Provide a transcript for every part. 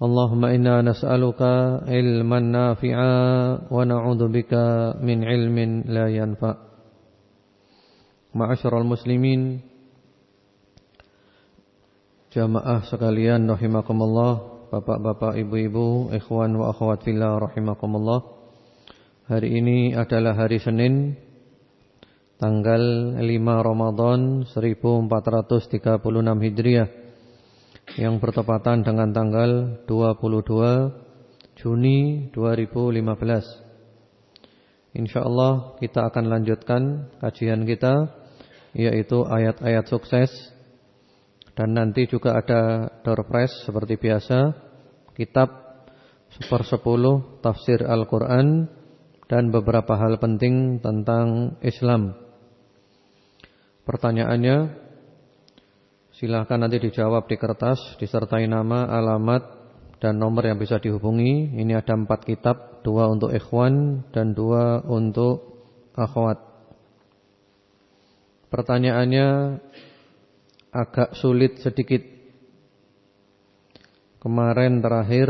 اللهم إنا نسألك علما نافعا ونعوذ بك من علم لا ينفع معاشر المسلمين Jamaah sekalian rahimakumullah, bapak-bapak, ibu-ibu, ikhwan wa akhwat fillah rahimakumullah. Hari ini adalah hari Senin tanggal 5 Ramadan 1436 Hijriah yang bertepatan dengan tanggal 22 Juni 2015. Insyaallah kita akan lanjutkan kajian kita yaitu ayat-ayat sukses dan nanti juga ada door prize seperti biasa kitab sepersepuluh tafsir Al-Quran dan beberapa hal penting tentang Islam. Pertanyaannya, silahkan nanti dijawab di kertas disertai nama, alamat dan nomor yang bisa dihubungi. Ini ada empat kitab, dua untuk ikhwan dan dua untuk akhwat. Pertanyaannya agak sulit sedikit. Kemarin terakhir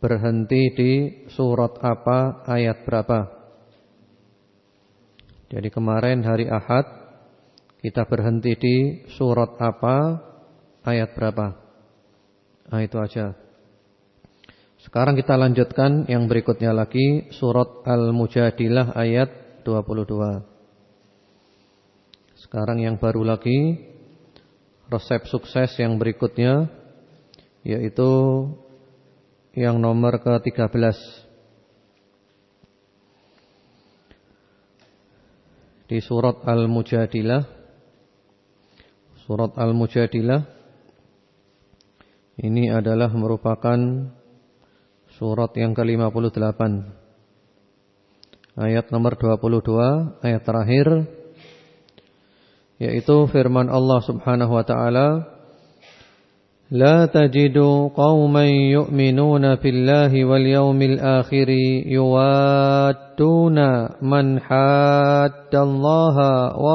berhenti di surat apa, ayat berapa? Jadi kemarin hari Ahad kita berhenti di surat apa, ayat berapa? Nah itu aja. Sekarang kita lanjutkan yang berikutnya lagi surat Al-Mujadilah ayat 22. Sekarang yang baru lagi resep sukses yang berikutnya yaitu yang nomor ke-13 di surat Al-Mujadilah surat Al-Mujadilah. Ini adalah merupakan surat yang ke-58. Ayat nomor 22 ayat terakhir yaitu firman Allah Subhanahu wa taala La tajidu qauman yu'minuna billahi wal yawmil akhir yuwadduna man haddallaha wa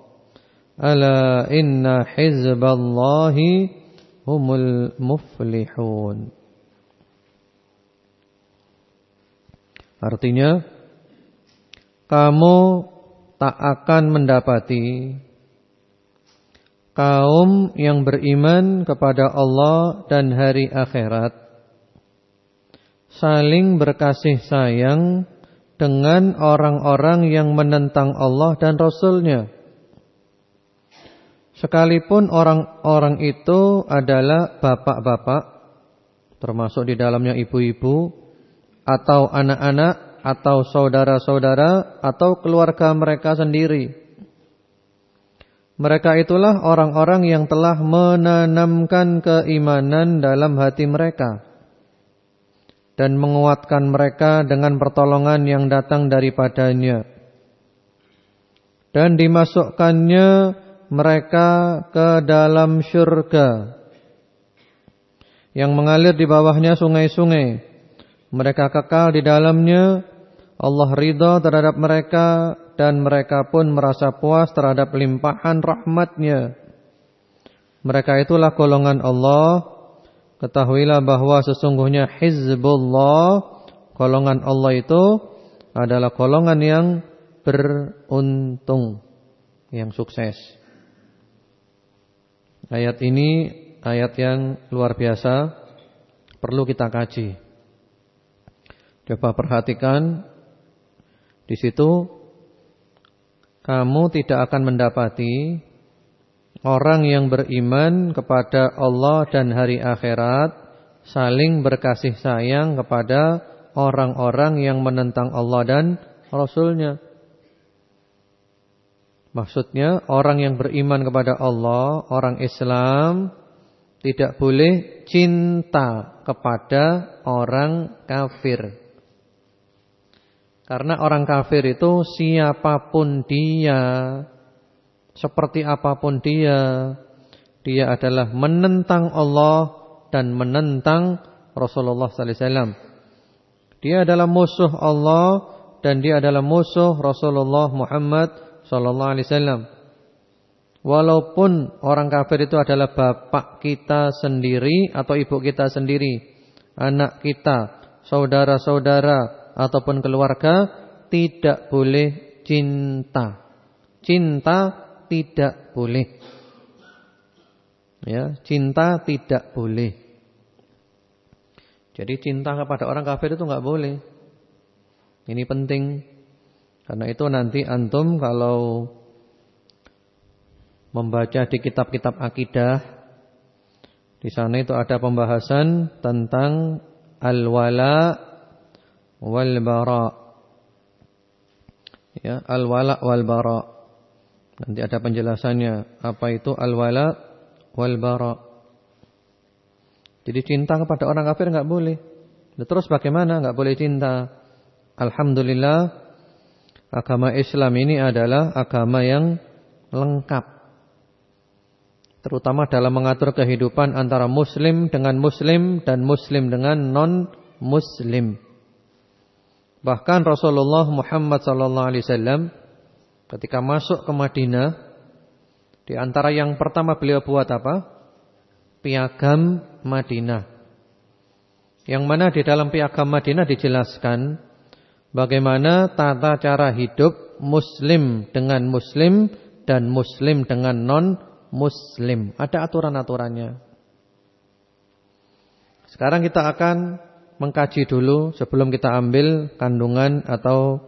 ala inna hizballahi humul muflihun Artinya kamu tak akan mendapati kaum yang beriman kepada Allah dan hari akhirat saling berkasih sayang dengan orang-orang yang menentang Allah dan Rasulnya. Sekalipun orang-orang itu adalah bapak-bapak, termasuk di dalamnya ibu-ibu, atau anak-anak atau saudara-saudara atau keluarga mereka sendiri. Mereka itulah orang-orang yang telah menanamkan keimanan dalam hati mereka dan menguatkan mereka dengan pertolongan yang datang daripadanya. Dan dimasukkannya mereka ke dalam syurga yang mengalir di bawahnya sungai-sungai mereka kekal di dalamnya. Allah ridha terhadap mereka dan mereka pun merasa puas terhadap limpahan rahmatnya. Mereka itulah golongan Allah. Ketahuilah bahwa sesungguhnya Hizbullah, golongan Allah itu adalah golongan yang beruntung, yang sukses. Ayat ini ayat yang luar biasa perlu kita kaji. Coba perhatikan di situ kamu tidak akan mendapati orang yang beriman kepada Allah dan hari akhirat saling berkasih sayang kepada orang-orang yang menentang Allah dan Rasulnya. Maksudnya orang yang beriman kepada Allah, orang Islam tidak boleh cinta kepada orang kafir. Karena orang kafir itu siapa pun dia, seperti apa pun dia, dia adalah menentang Allah dan menentang Rasulullah sallallahu alaihi wasallam. Dia adalah musuh Allah dan dia adalah musuh Rasulullah Muhammad sallallahu alaihi wasallam. Walaupun orang kafir itu adalah bapak kita sendiri atau ibu kita sendiri, anak kita, saudara-saudara, ataupun keluarga tidak boleh cinta. Cinta tidak boleh. Ya, cinta tidak boleh. Jadi cinta kepada orang kafir itu nggak boleh. Ini penting. Karena itu nanti antum kalau membaca di kitab-kitab akidah di sana itu ada pembahasan tentang al-wala wal bara. Ya, al wala wal bara. Nanti ada penjelasannya apa itu al wala wal bara. Jadi cinta kepada orang kafir enggak boleh. Terus bagaimana enggak boleh cinta? Alhamdulillah agama Islam ini adalah agama yang lengkap. Terutama dalam mengatur kehidupan antara muslim dengan muslim dan muslim dengan non muslim. Bahkan Rasulullah Muhammad wasallam ketika masuk ke Madinah di antara yang pertama beliau buat apa? Piagam Madinah. Yang mana di dalam piagam Madinah dijelaskan bagaimana tata cara hidup muslim dengan muslim dan muslim dengan non muslim. Ada aturan-aturannya. Sekarang kita akan mengkaji dulu sebelum kita ambil kandungan atau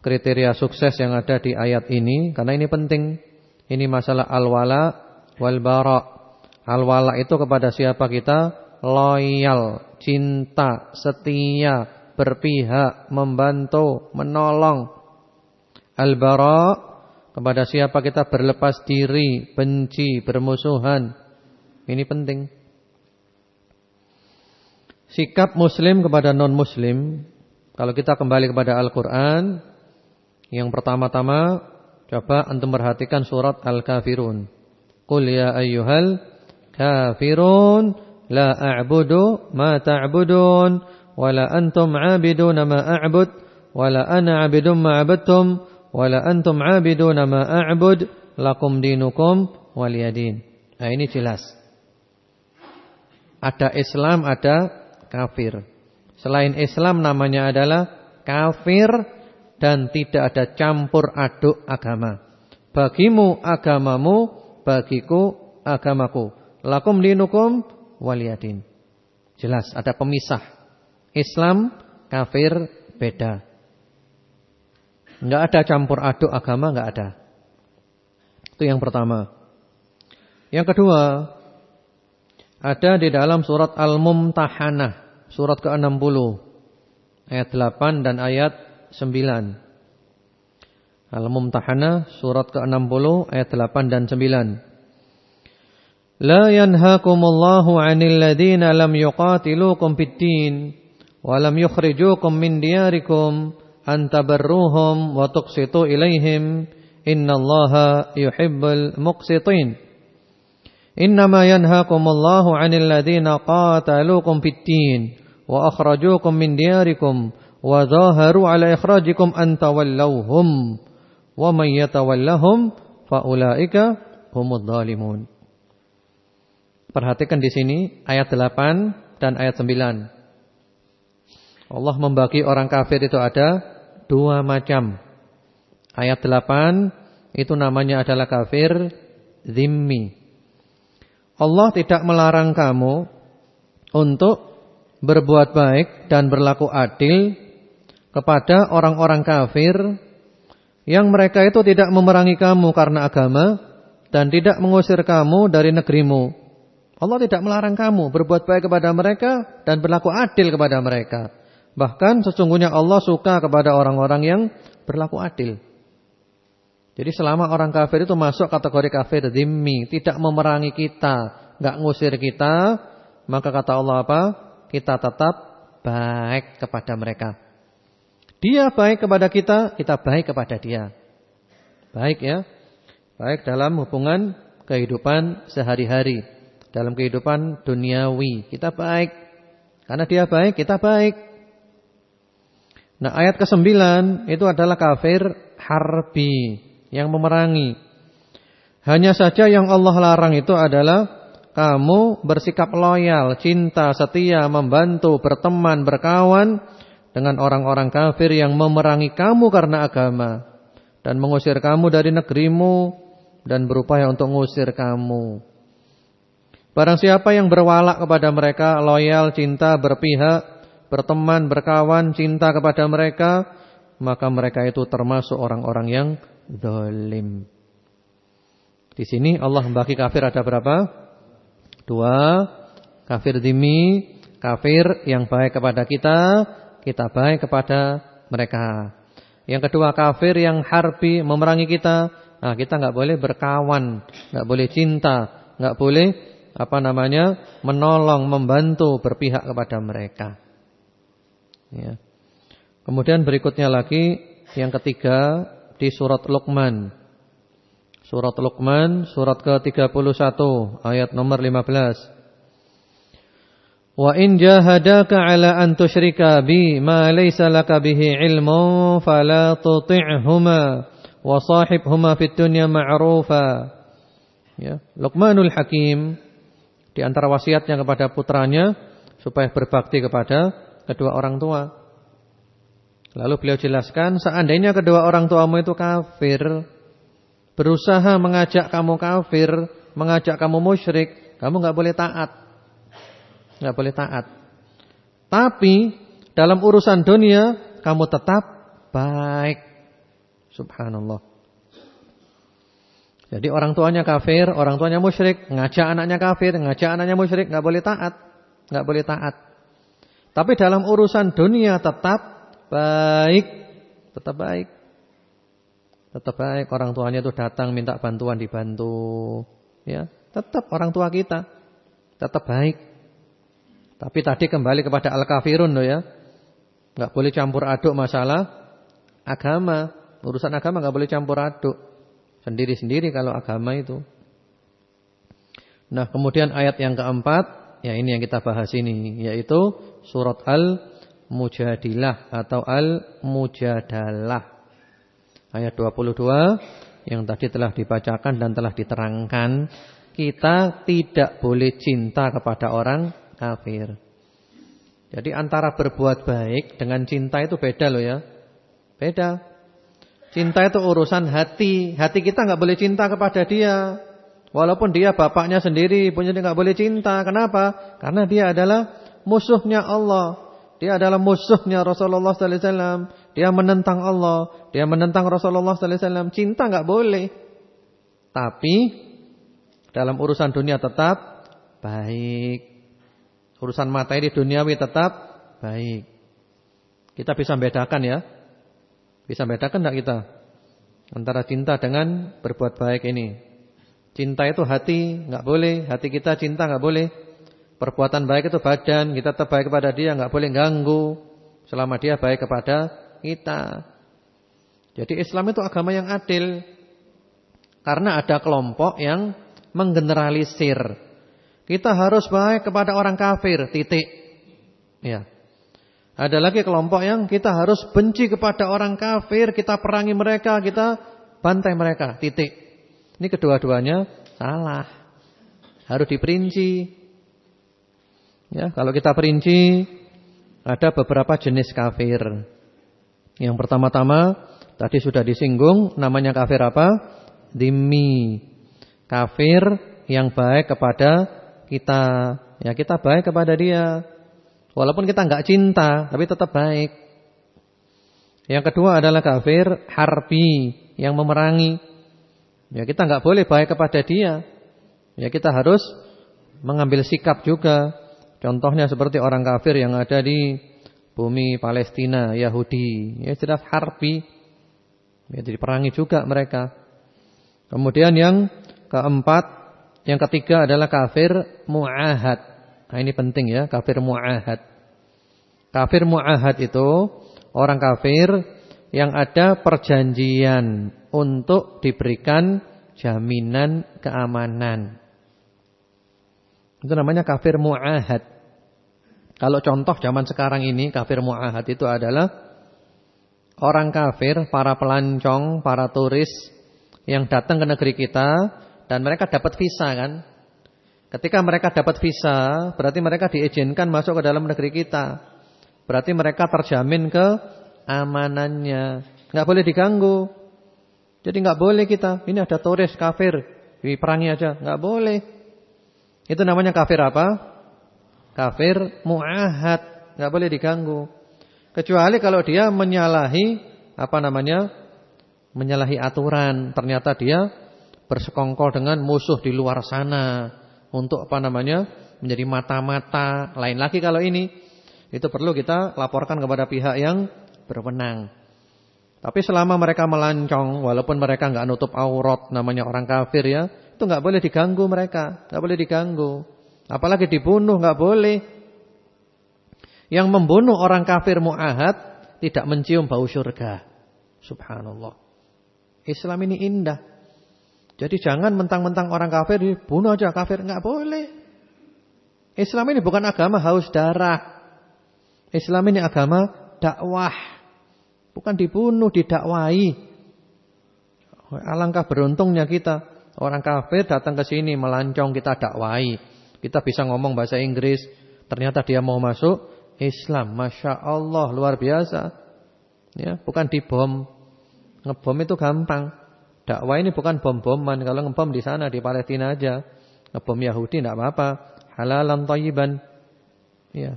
kriteria sukses yang ada di ayat ini karena ini penting. Ini masalah al-wala wal bara. Al-wala itu kepada siapa kita? Loyal, cinta, setia, berpihak, membantu, menolong. Al-bara kepada siapa kita berlepas diri, benci, bermusuhan. Ini penting. Sikap muslim kepada non-muslim Kalau kita kembali kepada Al-Quran Yang pertama-tama Coba antum perhatikan surat Al-Kafirun Qul ya ayyuhal kafirun La a'budu ma ta'budun Wala antum abiduna ma a'bud Wala ana abidun ma abadtum Wala antum abiduna ma a'bud Lakum dinukum waliyadin Nah ini jelas Ada Islam, ada kafir. Selain Islam namanya adalah kafir dan tidak ada campur aduk agama. Bagimu agamamu, bagiku agamaku. Lakum dinukum waliyadin. Jelas ada pemisah. Islam, kafir beda. Enggak ada campur aduk agama, enggak ada. Itu yang pertama. Yang kedua, ada di dalam surat Al-Mumtahanah, surat ke-60, ayat 8 dan ayat 9. Al-Mumtahanah, surat ke-60, ayat 8 dan 9. La yanhakumullahu 'anil ladzina lam yuqatilukum fid-din wa lam yukhrijukum min diyarikum an tabarruhum wa tuqsitu ilaihim innallaha yuhibbul muqsitin. Innama yanhaakumullahu 'anil ladzina qataluukum fid-din wa akhrajuukum min diyarikum wa dhaharu 'ala ikhrajikum an tawallawhum wa may yatawallahum. Perhatikan di sini ayat 8 dan ayat 9. Allah membagi orang kafir itu ada dua macam. Ayat 8 itu namanya adalah kafir zimmi. Allah tidak melarang kamu untuk berbuat baik dan berlaku adil kepada orang-orang kafir yang mereka itu tidak memerangi kamu karena agama dan tidak mengusir kamu dari negerimu. Allah tidak melarang kamu berbuat baik kepada mereka dan berlaku adil kepada mereka. Bahkan sesungguhnya Allah suka kepada orang-orang yang berlaku adil. Jadi selama orang kafir itu masuk kategori kafir dhimmi, tidak memerangi kita, nggak ngusir kita, maka kata Allah apa? Kita tetap baik kepada mereka. Dia baik kepada kita, kita baik kepada dia. Baik ya. Baik dalam hubungan kehidupan sehari-hari, dalam kehidupan duniawi, kita baik. Karena dia baik, kita baik. Nah, ayat ke-9 itu adalah kafir harbi yang memerangi. Hanya saja yang Allah larang itu adalah kamu bersikap loyal, cinta, setia, membantu, berteman, berkawan dengan orang-orang kafir yang memerangi kamu karena agama dan mengusir kamu dari negerimu dan berupaya untuk mengusir kamu. Barang siapa yang berwalak kepada mereka, loyal, cinta, berpihak, berteman, berkawan, cinta kepada mereka, maka mereka itu termasuk orang-orang yang dolim. Di sini Allah membagi kafir ada berapa? Dua. Kafir dimi, kafir yang baik kepada kita, kita baik kepada mereka. Yang kedua kafir yang harbi memerangi kita, nah kita nggak boleh berkawan, nggak boleh cinta, nggak boleh apa namanya menolong, membantu, berpihak kepada mereka. Ya. Kemudian berikutnya lagi yang ketiga di surat Luqman. Surat Luqman surat ke-31 ayat nomor 15. Wa in jahadaka ala an tusyrika bi ma laysa laka bihi ilmun fala tuti'huma wa sahibhuma fid dunya ma'rufa. Ya, Luqmanul Hakim di antara wasiatnya kepada putranya supaya berbakti kepada kedua orang tua. Lalu beliau jelaskan, seandainya kedua orang tuamu itu kafir, berusaha mengajak kamu kafir, mengajak kamu musyrik, kamu nggak boleh taat. nggak boleh taat. Tapi dalam urusan dunia kamu tetap baik. Subhanallah. Jadi orang tuanya kafir, orang tuanya musyrik, ngajak anaknya kafir, ngajak anaknya musyrik, nggak boleh taat, nggak boleh taat. Tapi dalam urusan dunia tetap baik, tetap baik. Tetap baik orang tuanya itu datang minta bantuan dibantu. Ya, tetap orang tua kita tetap baik. Tapi tadi kembali kepada al-kafirun loh ya. Enggak boleh campur aduk masalah agama. Urusan agama enggak boleh campur aduk. Sendiri-sendiri kalau agama itu. Nah, kemudian ayat yang keempat, ya ini yang kita bahas ini, yaitu surat Al Mujadilah atau Al-Mujadalah. Ayat 22 yang tadi telah dibacakan dan telah diterangkan, kita tidak boleh cinta kepada orang kafir. Jadi antara berbuat baik dengan cinta itu beda loh ya. Beda. Cinta itu urusan hati. Hati kita nggak boleh cinta kepada dia. Walaupun dia bapaknya sendiri, punya dia nggak boleh cinta. Kenapa? Karena dia adalah musuhnya Allah. Dia adalah musuhnya Rasulullah sallallahu alaihi wasallam. Dia menentang Allah, dia menentang Rasulullah sallallahu alaihi wasallam. Cinta enggak boleh. Tapi dalam urusan dunia tetap baik. Urusan materi duniawi tetap baik. Kita bisa bedakan ya. Bisa bedakan enggak kita? Antara cinta dengan berbuat baik ini. Cinta itu hati, enggak boleh. Hati kita cinta enggak boleh. Perbuatan baik itu badan, kita tetap baik kepada dia, nggak boleh ganggu selama dia baik kepada kita. Jadi Islam itu agama yang adil. Karena ada kelompok yang menggeneralisir. Kita harus baik kepada orang kafir, titik. Ya. Ada lagi kelompok yang kita harus benci kepada orang kafir, kita perangi mereka, kita bantai mereka, titik. Ini kedua-duanya salah. Harus diperinci. Ya, kalau kita perinci ada beberapa jenis kafir. Yang pertama-tama tadi sudah disinggung namanya kafir apa? Dimi. Kafir yang baik kepada kita. Ya, kita baik kepada dia. Walaupun kita nggak cinta, tapi tetap baik. Yang kedua adalah kafir harbi yang memerangi. Ya kita nggak boleh baik kepada dia. Ya kita harus mengambil sikap juga. Contohnya seperti orang kafir yang ada di bumi Palestina, Yahudi. Ya jelas harbi. Ya diperangi juga mereka. Kemudian yang keempat, yang ketiga adalah kafir mu'ahad. Nah ini penting ya, kafir mu'ahad. Kafir mu'ahad itu orang kafir yang ada perjanjian untuk diberikan jaminan keamanan. Itu namanya kafir mu'ahad. Kalau contoh zaman sekarang ini kafir mu'ahad itu adalah orang kafir, para pelancong, para turis yang datang ke negeri kita dan mereka dapat visa kan. Ketika mereka dapat visa, berarti mereka diizinkan masuk ke dalam negeri kita. Berarti mereka terjamin ke amanannya. Enggak boleh diganggu. Jadi enggak boleh kita, ini ada turis kafir, diperangi aja, enggak boleh. Itu namanya kafir apa? Kafir muahad, enggak boleh diganggu. Kecuali kalau dia menyalahi apa namanya? menyalahi aturan, ternyata dia bersekongkol dengan musuh di luar sana untuk apa namanya? menjadi mata-mata. Lain lagi kalau ini itu perlu kita laporkan kepada pihak yang berwenang. Tapi selama mereka melancong walaupun mereka enggak nutup aurat namanya orang kafir ya, itu enggak boleh diganggu mereka, enggak boleh diganggu. Apalagi dibunuh enggak boleh. Yang membunuh orang kafir muahad tidak mencium bau surga. Subhanallah. Islam ini indah. Jadi jangan mentang-mentang orang kafir dibunuh aja kafir enggak boleh. Islam ini bukan agama haus darah. Islam ini agama dakwah. Bukan dibunuh, didakwai. Alangkah beruntungnya kita. Orang kafir datang ke sini melancong kita dakwai. Kita bisa ngomong bahasa Inggris. Ternyata dia mau masuk Islam. Masya Allah luar biasa. Ya, bukan dibom. Ngebom itu gampang. Dakwah ini bukan bom-boman. Kalau ngebom di sana di Palestina aja. Ngebom Yahudi tidak apa-apa. Halalan thayyiban. Ya.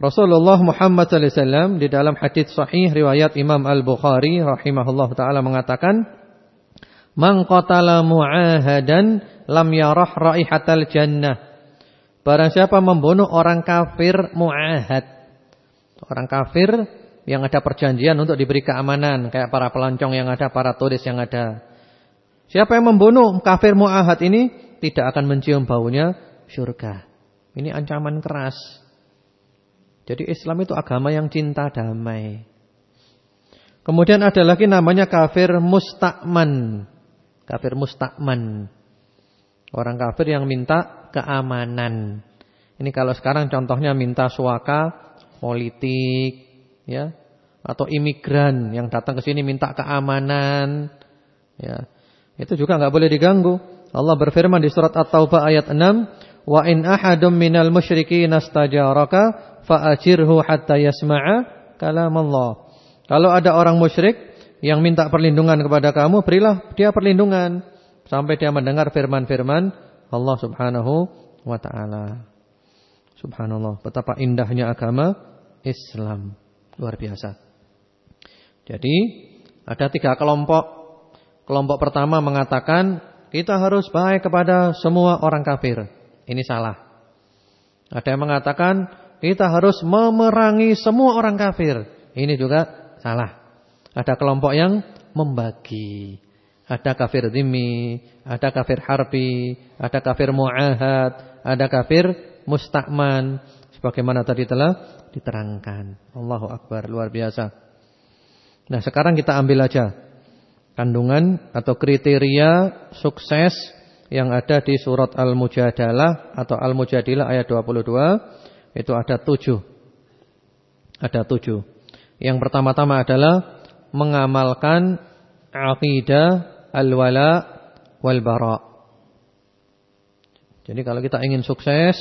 Rasulullah Muhammad SAW di dalam hadis sahih riwayat Imam Al-Bukhari rahimahullah taala mengatakan, "Man qatala mu'ahadan lam yarah raihatal jannah." Barang siapa membunuh orang kafir mu'ahad. Orang kafir yang ada perjanjian untuk diberi keamanan kayak para pelancong yang ada, para turis yang ada. Siapa yang membunuh kafir muahad ini tidak akan mencium baunya surga. Ini ancaman keras. Jadi Islam itu agama yang cinta damai. Kemudian ada lagi namanya kafir mustakman. Kafir mustakman. Orang kafir yang minta keamanan. Ini kalau sekarang contohnya minta suaka politik, ya atau imigran yang datang ke sini minta keamanan ya itu juga nggak boleh diganggu Allah berfirman di surat At-Taubah ayat 6 wa in ahadum minal musyrikin astajaraka fa'ajirhu hatta yasma'a kalam Allah kalau ada orang musyrik yang minta perlindungan kepada kamu berilah dia perlindungan sampai dia mendengar firman-firman Allah Subhanahu wa taala subhanallah betapa indahnya agama Islam Luar biasa. Jadi ada tiga kelompok. Kelompok pertama mengatakan kita harus baik kepada semua orang kafir. Ini salah. Ada yang mengatakan kita harus memerangi semua orang kafir. Ini juga salah. Ada kelompok yang membagi. Ada kafir dimi, ada kafir harbi, ada kafir mu'ahad, ada kafir mustakman. Sebagaimana tadi telah diterangkan. Allahu Akbar, luar biasa. Nah sekarang kita ambil aja kandungan atau kriteria sukses yang ada di surat Al-Mujadalah atau Al-Mujadilah ayat 22 itu ada tujuh. Ada tujuh. Yang pertama-tama adalah mengamalkan aqidah al-wala wal bara. Jadi kalau kita ingin sukses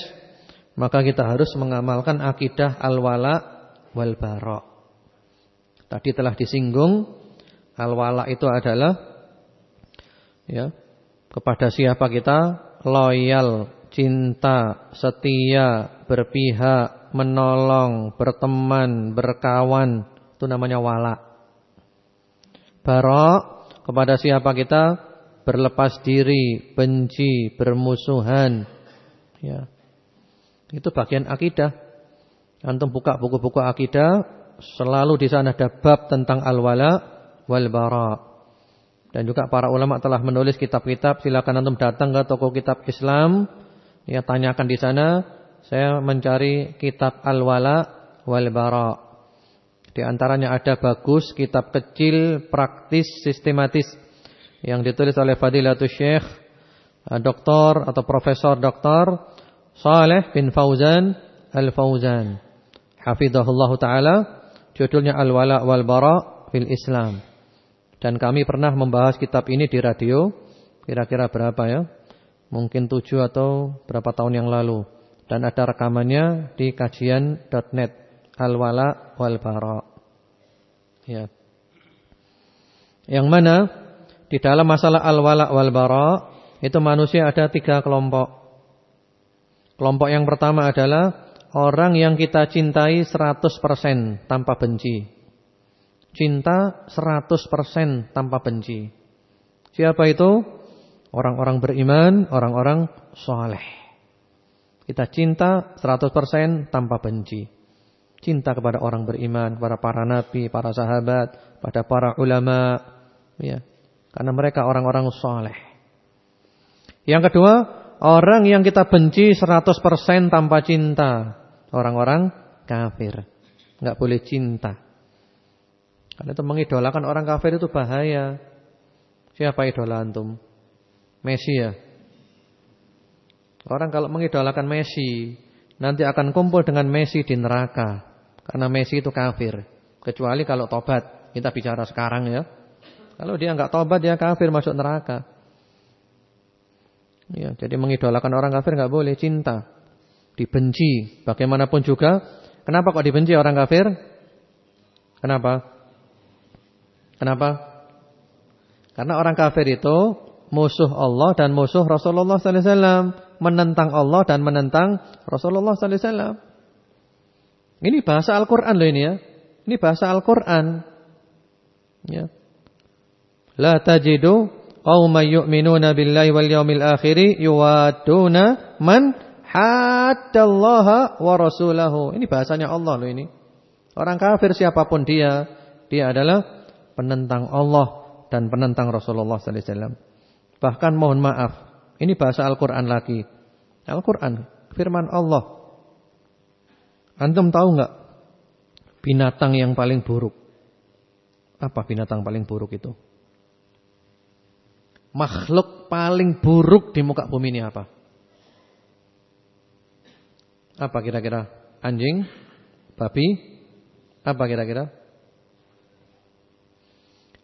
maka kita harus mengamalkan akidah al-wala wal bara. Tadi telah disinggung al-wala itu adalah ya kepada siapa kita loyal, cinta, setia, berpihak, menolong, berteman, berkawan, itu namanya wala. Barok kepada siapa kita berlepas diri, benci, bermusuhan. Ya. Itu bagian akidah. Antum buka buku-buku akidah, selalu di sana ada bab tentang al-wala wal bara. Dan juga para ulama telah menulis kitab-kitab, silakan antum datang ke toko kitab Islam, ya tanyakan di sana. Saya mencari kitab al-wala wal bara. Di antaranya ada bagus, kitab kecil, praktis, sistematis yang ditulis oleh Fadilatul Syekh eh, Doktor atau Profesor Doktor Saleh bin Fauzan Al-Fauzan. Hafizahullah taala, judulnya Al-Wala wal Bara fil Islam. Dan kami pernah membahas kitab ini di radio, kira-kira berapa ya? Mungkin tujuh atau berapa tahun yang lalu. Dan ada rekamannya di kajian.net Al-Wala wal Bara. Ya. Yang mana di dalam masalah al-wala wal bara itu manusia ada tiga kelompok. Kelompok yang pertama adalah orang yang kita cintai 100% tanpa benci. Cinta 100% tanpa benci. Siapa itu? Orang-orang beriman, orang-orang soleh. Kita cinta 100% tanpa benci. Cinta kepada orang beriman, kepada para nabi, para sahabat, pada para ulama, ya. Karena mereka orang-orang soleh. Yang kedua, Orang yang kita benci 100% tanpa cinta. Orang-orang kafir. Enggak boleh cinta. Karena itu mengidolakan orang kafir itu bahaya. Siapa idola antum? Messi ya. Orang kalau mengidolakan Messi, nanti akan kumpul dengan Messi di neraka. Karena Messi itu kafir. Kecuali kalau tobat. Kita bicara sekarang ya. Kalau dia enggak tobat dia kafir masuk neraka. Ya, jadi mengidolakan orang kafir nggak boleh, cinta. Dibenci bagaimanapun juga. Kenapa kok dibenci orang kafir? Kenapa? Kenapa? Karena orang kafir itu musuh Allah dan musuh Rasulullah sallallahu alaihi wasallam, menentang Allah dan menentang Rasulullah sallallahu alaihi wasallam. Ini bahasa Al-Qur'an loh ini ya. Ini bahasa Al-Qur'an. Ya. La tajidu qauman yu'minuna billahi wal yawmil akhir yuwaduna man haddallaha wa rasulahu. Ini bahasanya Allah loh ini. Orang kafir siapa pun dia, dia adalah penentang Allah dan penentang Rasulullah sallallahu alaihi wasallam. Bahkan mohon maaf, ini bahasa Al-Qur'an lagi. Al-Qur'an, firman Allah. Antum tahu enggak binatang yang paling buruk? Apa binatang paling buruk itu? Makhluk paling buruk di muka bumi ini apa? Apa kira-kira? Anjing? Babi? Apa kira-kira?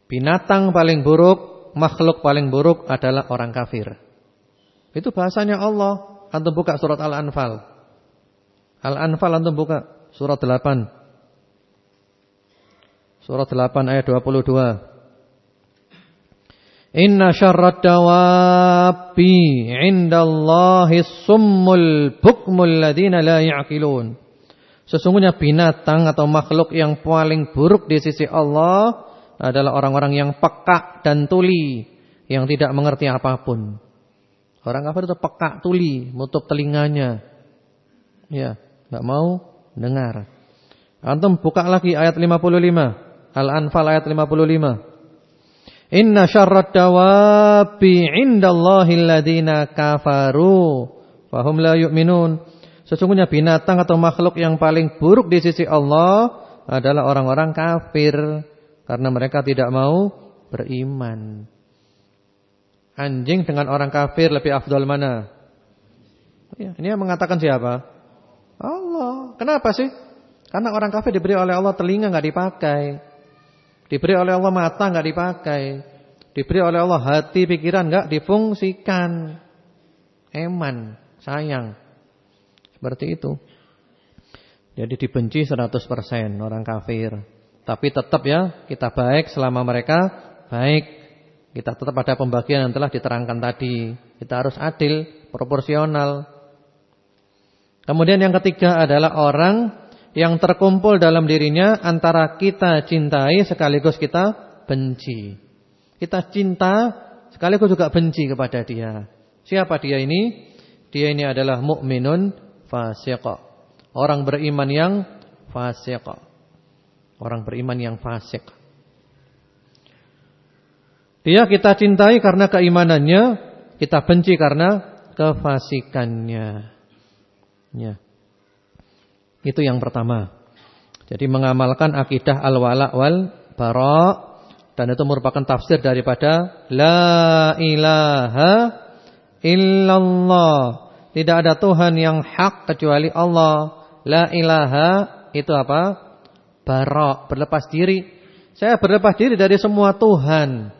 Binatang paling buruk, makhluk paling buruk adalah orang kafir. Itu bahasanya Allah. Antum buka surat Al-Anfal. Al-Anfal antum buka surat 8. Surat 8 ayat 22. Inna syarrad dawabi indallahi summul bukmul ladina la ya'qilun. Sesungguhnya binatang atau makhluk yang paling buruk di sisi Allah adalah orang-orang yang peka dan tuli, yang tidak mengerti apa pun. Orang kafir itu peka, tuli, menutup telinganya. Ya, enggak mau dengar. Antum buka lagi ayat 55. Al-Anfal ayat 55. Inna syarrad dawabi indallahi alladhina kafaru fahum la yu'minun. Sesungguhnya binatang atau makhluk yang paling buruk di sisi Allah adalah orang-orang kafir karena mereka tidak mau beriman. Anjing dengan orang kafir lebih afdal mana? Ya, ini yang mengatakan siapa? Allah. Kenapa sih? Karena orang kafir diberi oleh Allah telinga nggak dipakai. Diberi oleh Allah mata enggak dipakai. Diberi oleh Allah hati, pikiran enggak difungsikan. Eman, sayang. Seperti itu. Jadi dibenci 100% orang kafir. Tapi tetap ya kita baik selama mereka baik. Kita tetap ada pembagian yang telah diterangkan tadi. Kita harus adil, proporsional. Kemudian yang ketiga adalah orang yang terkumpul dalam dirinya antara kita cintai sekaligus kita benci. Kita cinta sekaligus juga benci kepada dia. Siapa dia ini? Dia ini adalah mukminun fasiq. Orang beriman yang fasiq. Orang beriman yang fasik. Dia kita cintai karena keimanannya, kita benci karena kefasikannya. Ya. Itu yang pertama. Jadi mengamalkan akidah al-wala wal bara dan itu merupakan tafsir daripada la ilaha illallah. Tidak ada Tuhan yang hak kecuali Allah. La ilaha itu apa? Bara, berlepas diri. Saya berlepas diri dari semua Tuhan.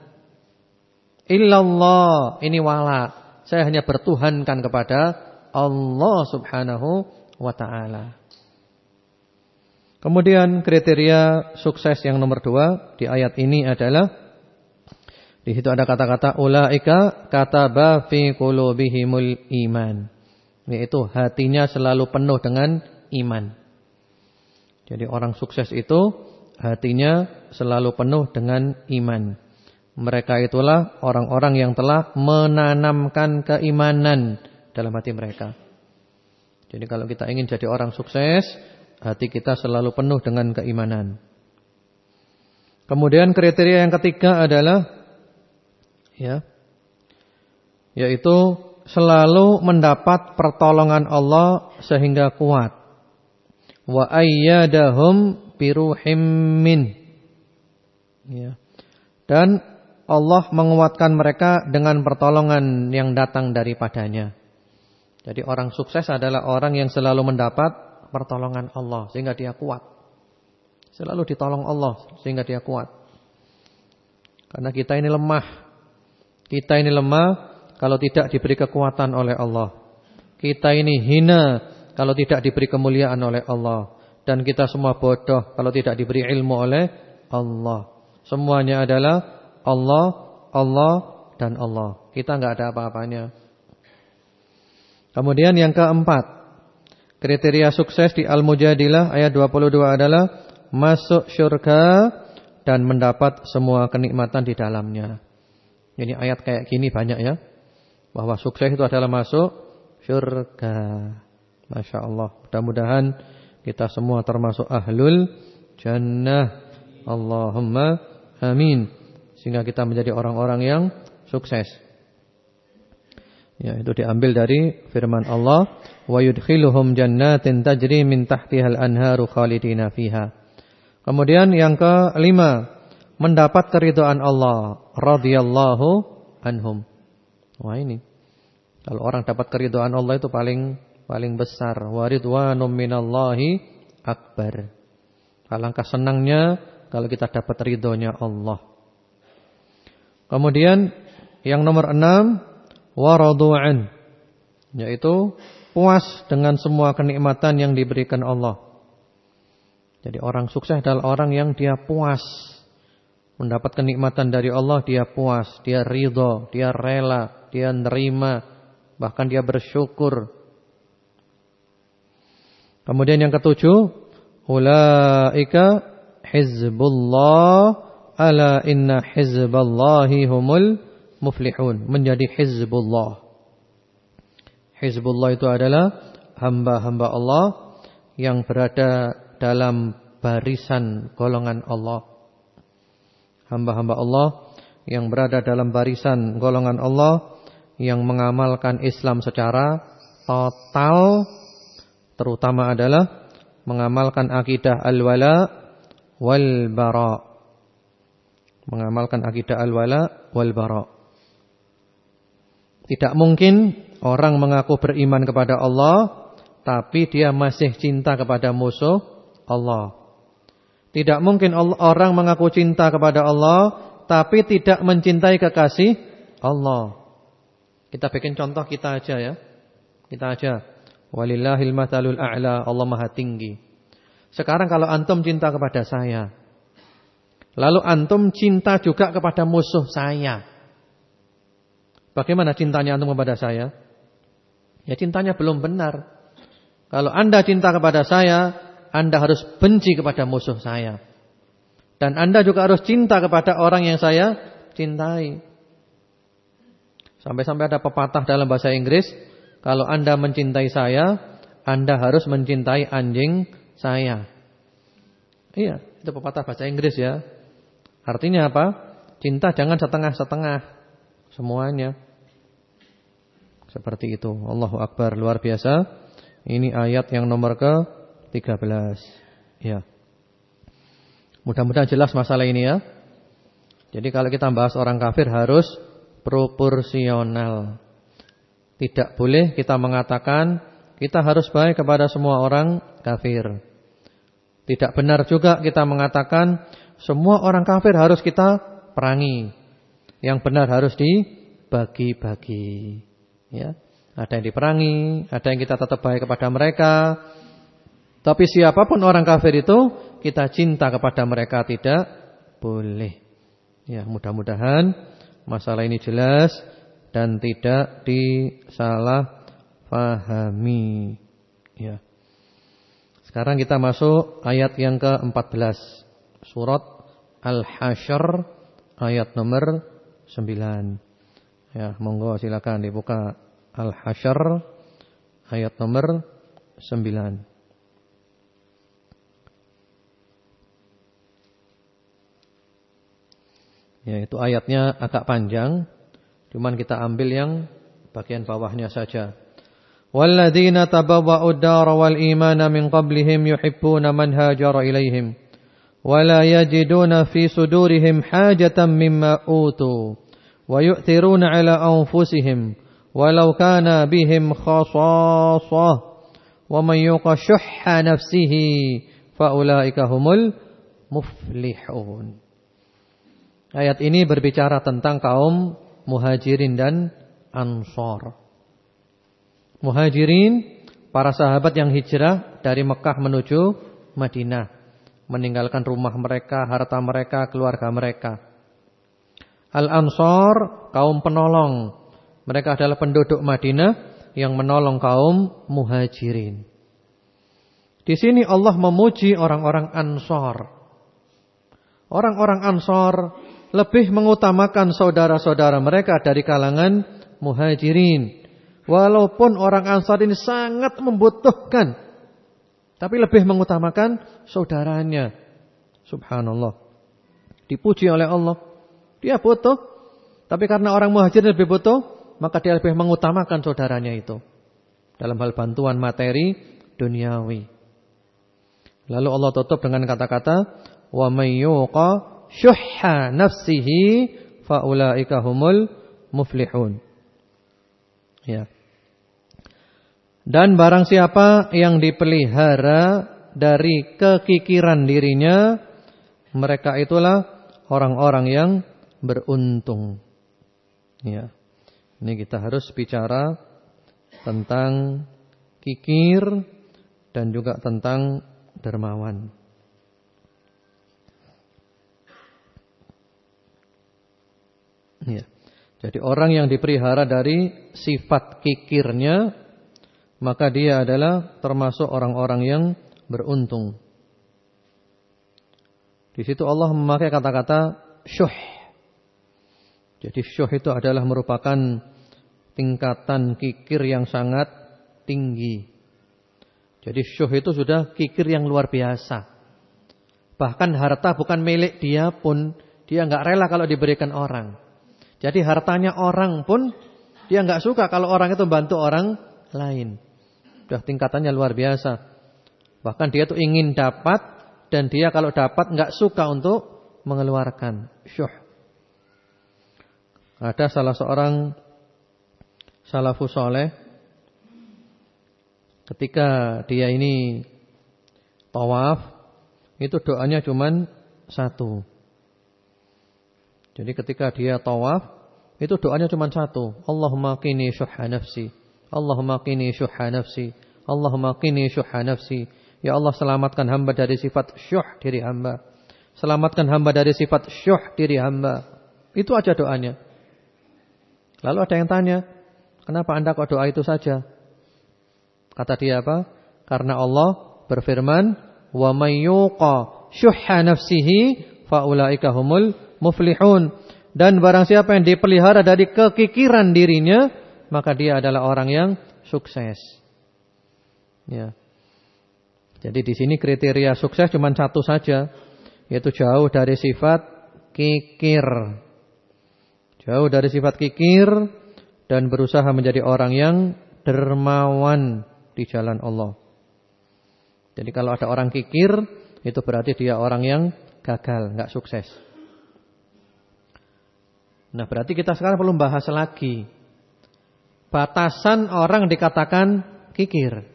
Illallah, ini wala. Saya hanya bertuhankan kepada Allah Subhanahu wa taala. Kemudian kriteria sukses yang nomor dua di ayat ini adalah di situ ada kata-kata ulaika kataba fi qulubihimul iman. Yaitu hatinya selalu penuh dengan iman. Jadi orang sukses itu hatinya selalu penuh dengan iman. Mereka itulah orang-orang yang telah menanamkan keimanan dalam hati mereka. Jadi kalau kita ingin jadi orang sukses, hati kita selalu penuh dengan keimanan. Kemudian kriteria yang ketiga adalah ya yaitu selalu mendapat pertolongan Allah sehingga kuat. Wa ayyadahum biruhim min. Ya. Dan Allah menguatkan mereka dengan pertolongan yang datang daripadanya. Jadi orang sukses adalah orang yang selalu mendapat pertolongan Allah sehingga dia kuat. Selalu ditolong Allah sehingga dia kuat. Karena kita ini lemah. Kita ini lemah kalau tidak diberi kekuatan oleh Allah. Kita ini hina kalau tidak diberi kemuliaan oleh Allah. Dan kita semua bodoh kalau tidak diberi ilmu oleh Allah. Semuanya adalah Allah, Allah dan Allah. Kita nggak ada apa-apanya. Kemudian yang keempat, kriteria sukses di Al-Mujadilah ayat 22 adalah masuk surga dan mendapat semua kenikmatan di dalamnya. Ini ayat kayak gini banyak ya. Bahwa sukses itu adalah masuk surga. Masya Allah. Mudah-mudahan kita semua termasuk ahlul jannah. Allahumma amin. Sehingga kita menjadi orang-orang yang sukses. Ya, itu diambil dari firman Allah, "Wa yudkhiluhum jannatin tajri min tahtihal anharu khalidina fiha." Kemudian yang kelima, mendapat keridhaan Allah radhiyallahu anhum. Wah ini. Kalau orang dapat keridhaan Allah itu paling paling besar. Wa ridwanum minallahi akbar. Alangkah senangnya kalau kita dapat ridhonya Allah. Kemudian yang nomor enam waradu'an yaitu puas dengan semua kenikmatan yang diberikan Allah. Jadi orang sukses adalah orang yang dia puas mendapat kenikmatan dari Allah, dia puas, dia ridho, dia rela, dia nerima, bahkan dia bersyukur. Kemudian yang ketujuh, ulaika hizbullah Ala inna hizballahi humul muflihun. Menjadi hizbullah. Hizbullah itu adalah hamba-hamba Allah yang berada dalam barisan golongan Allah. Hamba-hamba Allah yang berada dalam barisan golongan Allah yang mengamalkan Islam secara total terutama adalah mengamalkan akidah al-wala wal bara mengamalkan akidah al-wala wal bara. Tidak mungkin orang mengaku beriman kepada Allah tapi dia masih cinta kepada musuh Allah. Tidak mungkin orang mengaku cinta kepada Allah tapi tidak mencintai kekasih Allah. Kita bikin contoh kita aja ya. Kita aja. Walillahil mathalul a'la, Allah Maha tinggi. Sekarang kalau antum cinta kepada saya, Lalu antum cinta juga kepada musuh saya. Bagaimana cintanya antum kepada saya? Ya cintanya belum benar. Kalau Anda cinta kepada saya, Anda harus benci kepada musuh saya. Dan Anda juga harus cinta kepada orang yang saya cintai. Sampai-sampai ada pepatah dalam bahasa Inggris, kalau Anda mencintai saya, Anda harus mencintai anjing saya. Iya, itu pepatah bahasa Inggris ya. Artinya apa? Cinta jangan setengah-setengah. Semuanya. Seperti itu. Allahu Akbar. Luar biasa. Ini ayat yang nomor ke-13. Ya. Mudah-mudahan jelas masalah ini ya. Jadi kalau kita bahas orang kafir harus proporsional. Tidak boleh kita mengatakan kita harus baik kepada semua orang kafir. Tidak benar juga kita mengatakan semua orang kafir harus kita perangi. Yang benar harus dibagi-bagi. Ya. Ada yang diperangi, ada yang kita tetap baik kepada mereka. Tapi siapa pun orang kafir itu kita cinta kepada mereka tidak boleh. Ya, mudah-mudahan masalah ini jelas dan tidak disalah fahami. Ya. Sekarang kita masuk ayat yang ke-14. Surat Al-Hasyr ayat nomor 9. Ya, monggo silakan dibuka Al-Hasyr ayat nomor 9. Ya, itu ayatnya agak panjang. Cuman kita ambil yang bagian bawahnya saja. Walladzina tabawwa'u ad-dara wal imana min qablihim yuhibbuna man hajara ilaihim wa la yajiduna fi sudurihim hajatan mimma utu wa yu'thiruna 'ala anfusihim walau kana bihim khasasah wa man yuqa shuhha nafsihi fa ulaika humul muflihun. Ayat ini berbicara tentang kaum muhajirin dan ansor. Muhajirin, para sahabat yang hijrah dari Mekah menuju Madinah. Meninggalkan rumah mereka, harta mereka, keluarga mereka. Al-Ansar kaum penolong. Mereka adalah penduduk Madinah yang menolong kaum Muhajirin. Di sini Allah memuji orang-orang Ansar. Orang-orang Ansar lebih mengutamakan saudara-saudara mereka dari kalangan Muhajirin. Walaupun orang Ansar ini sangat membutuhkan, tapi lebih mengutamakan saudaranya. Subhanallah. Dipuji oleh Allah. Dia butuh. Tapi karena orang muhajir lebih butuh, maka dia lebih mengutamakan saudaranya itu. Dalam hal bantuan materi duniawi. Lalu Allah tutup dengan kata-kata yuqa syuhha nafsihi faulaika humul muflihun. Ya. Dan barang siapa yang dipelihara dari kekikiran dirinya, mereka itulah orang-orang yang beruntung. Ya. Ini kita harus bicara tentang kikir dan juga tentang dermawan. Ya. Jadi orang yang dipelihara dari sifat kikirnya maka dia adalah termasuk orang-orang yang beruntung. Di situ Allah memakai kata-kata syuh jadi syuh itu adalah merupakan tingkatan kikir yang sangat tinggi. Jadi syuh itu sudah kikir yang luar biasa. Bahkan harta bukan milik dia pun dia nggak rela kalau diberikan orang. Jadi hartanya orang pun dia nggak suka kalau orang itu bantu orang lain. Sudah tingkatannya luar biasa. Bahkan dia tuh ingin dapat dan dia kalau dapat nggak suka untuk mengeluarkan syuh. Ada salah seorang salafus soleh ketika dia ini tawaf itu doanya cuma satu. Jadi ketika dia tawaf itu doanya cuma satu. Allahumma qini syuhha nafsi. Allahumma qini syuhha nafsi. Allahumma qini syuhha nafsi. Ya Allah selamatkan hamba dari sifat syuh diri hamba. Selamatkan hamba dari sifat syuh diri hamba. Itu aja doanya. Lalu ada yang tanya, kenapa anda kok doa itu saja? Kata dia apa? Karena Allah berfirman, "Wa may yuqa syuhha nafsihi faulaika humul muflihun." Dan barang siapa yang dipelihara dari kekikiran dirinya, maka dia adalah orang yang sukses. Ya. Jadi di sini kriteria sukses cuma satu saja, yaitu jauh dari sifat kikir. Jauh dari sifat kikir dan berusaha menjadi orang yang dermawan di jalan Allah. Jadi kalau ada orang kikir, itu berarti dia orang yang gagal, nggak sukses. Nah, berarti kita sekarang perlu bahas lagi. Batasan orang dikatakan kikir.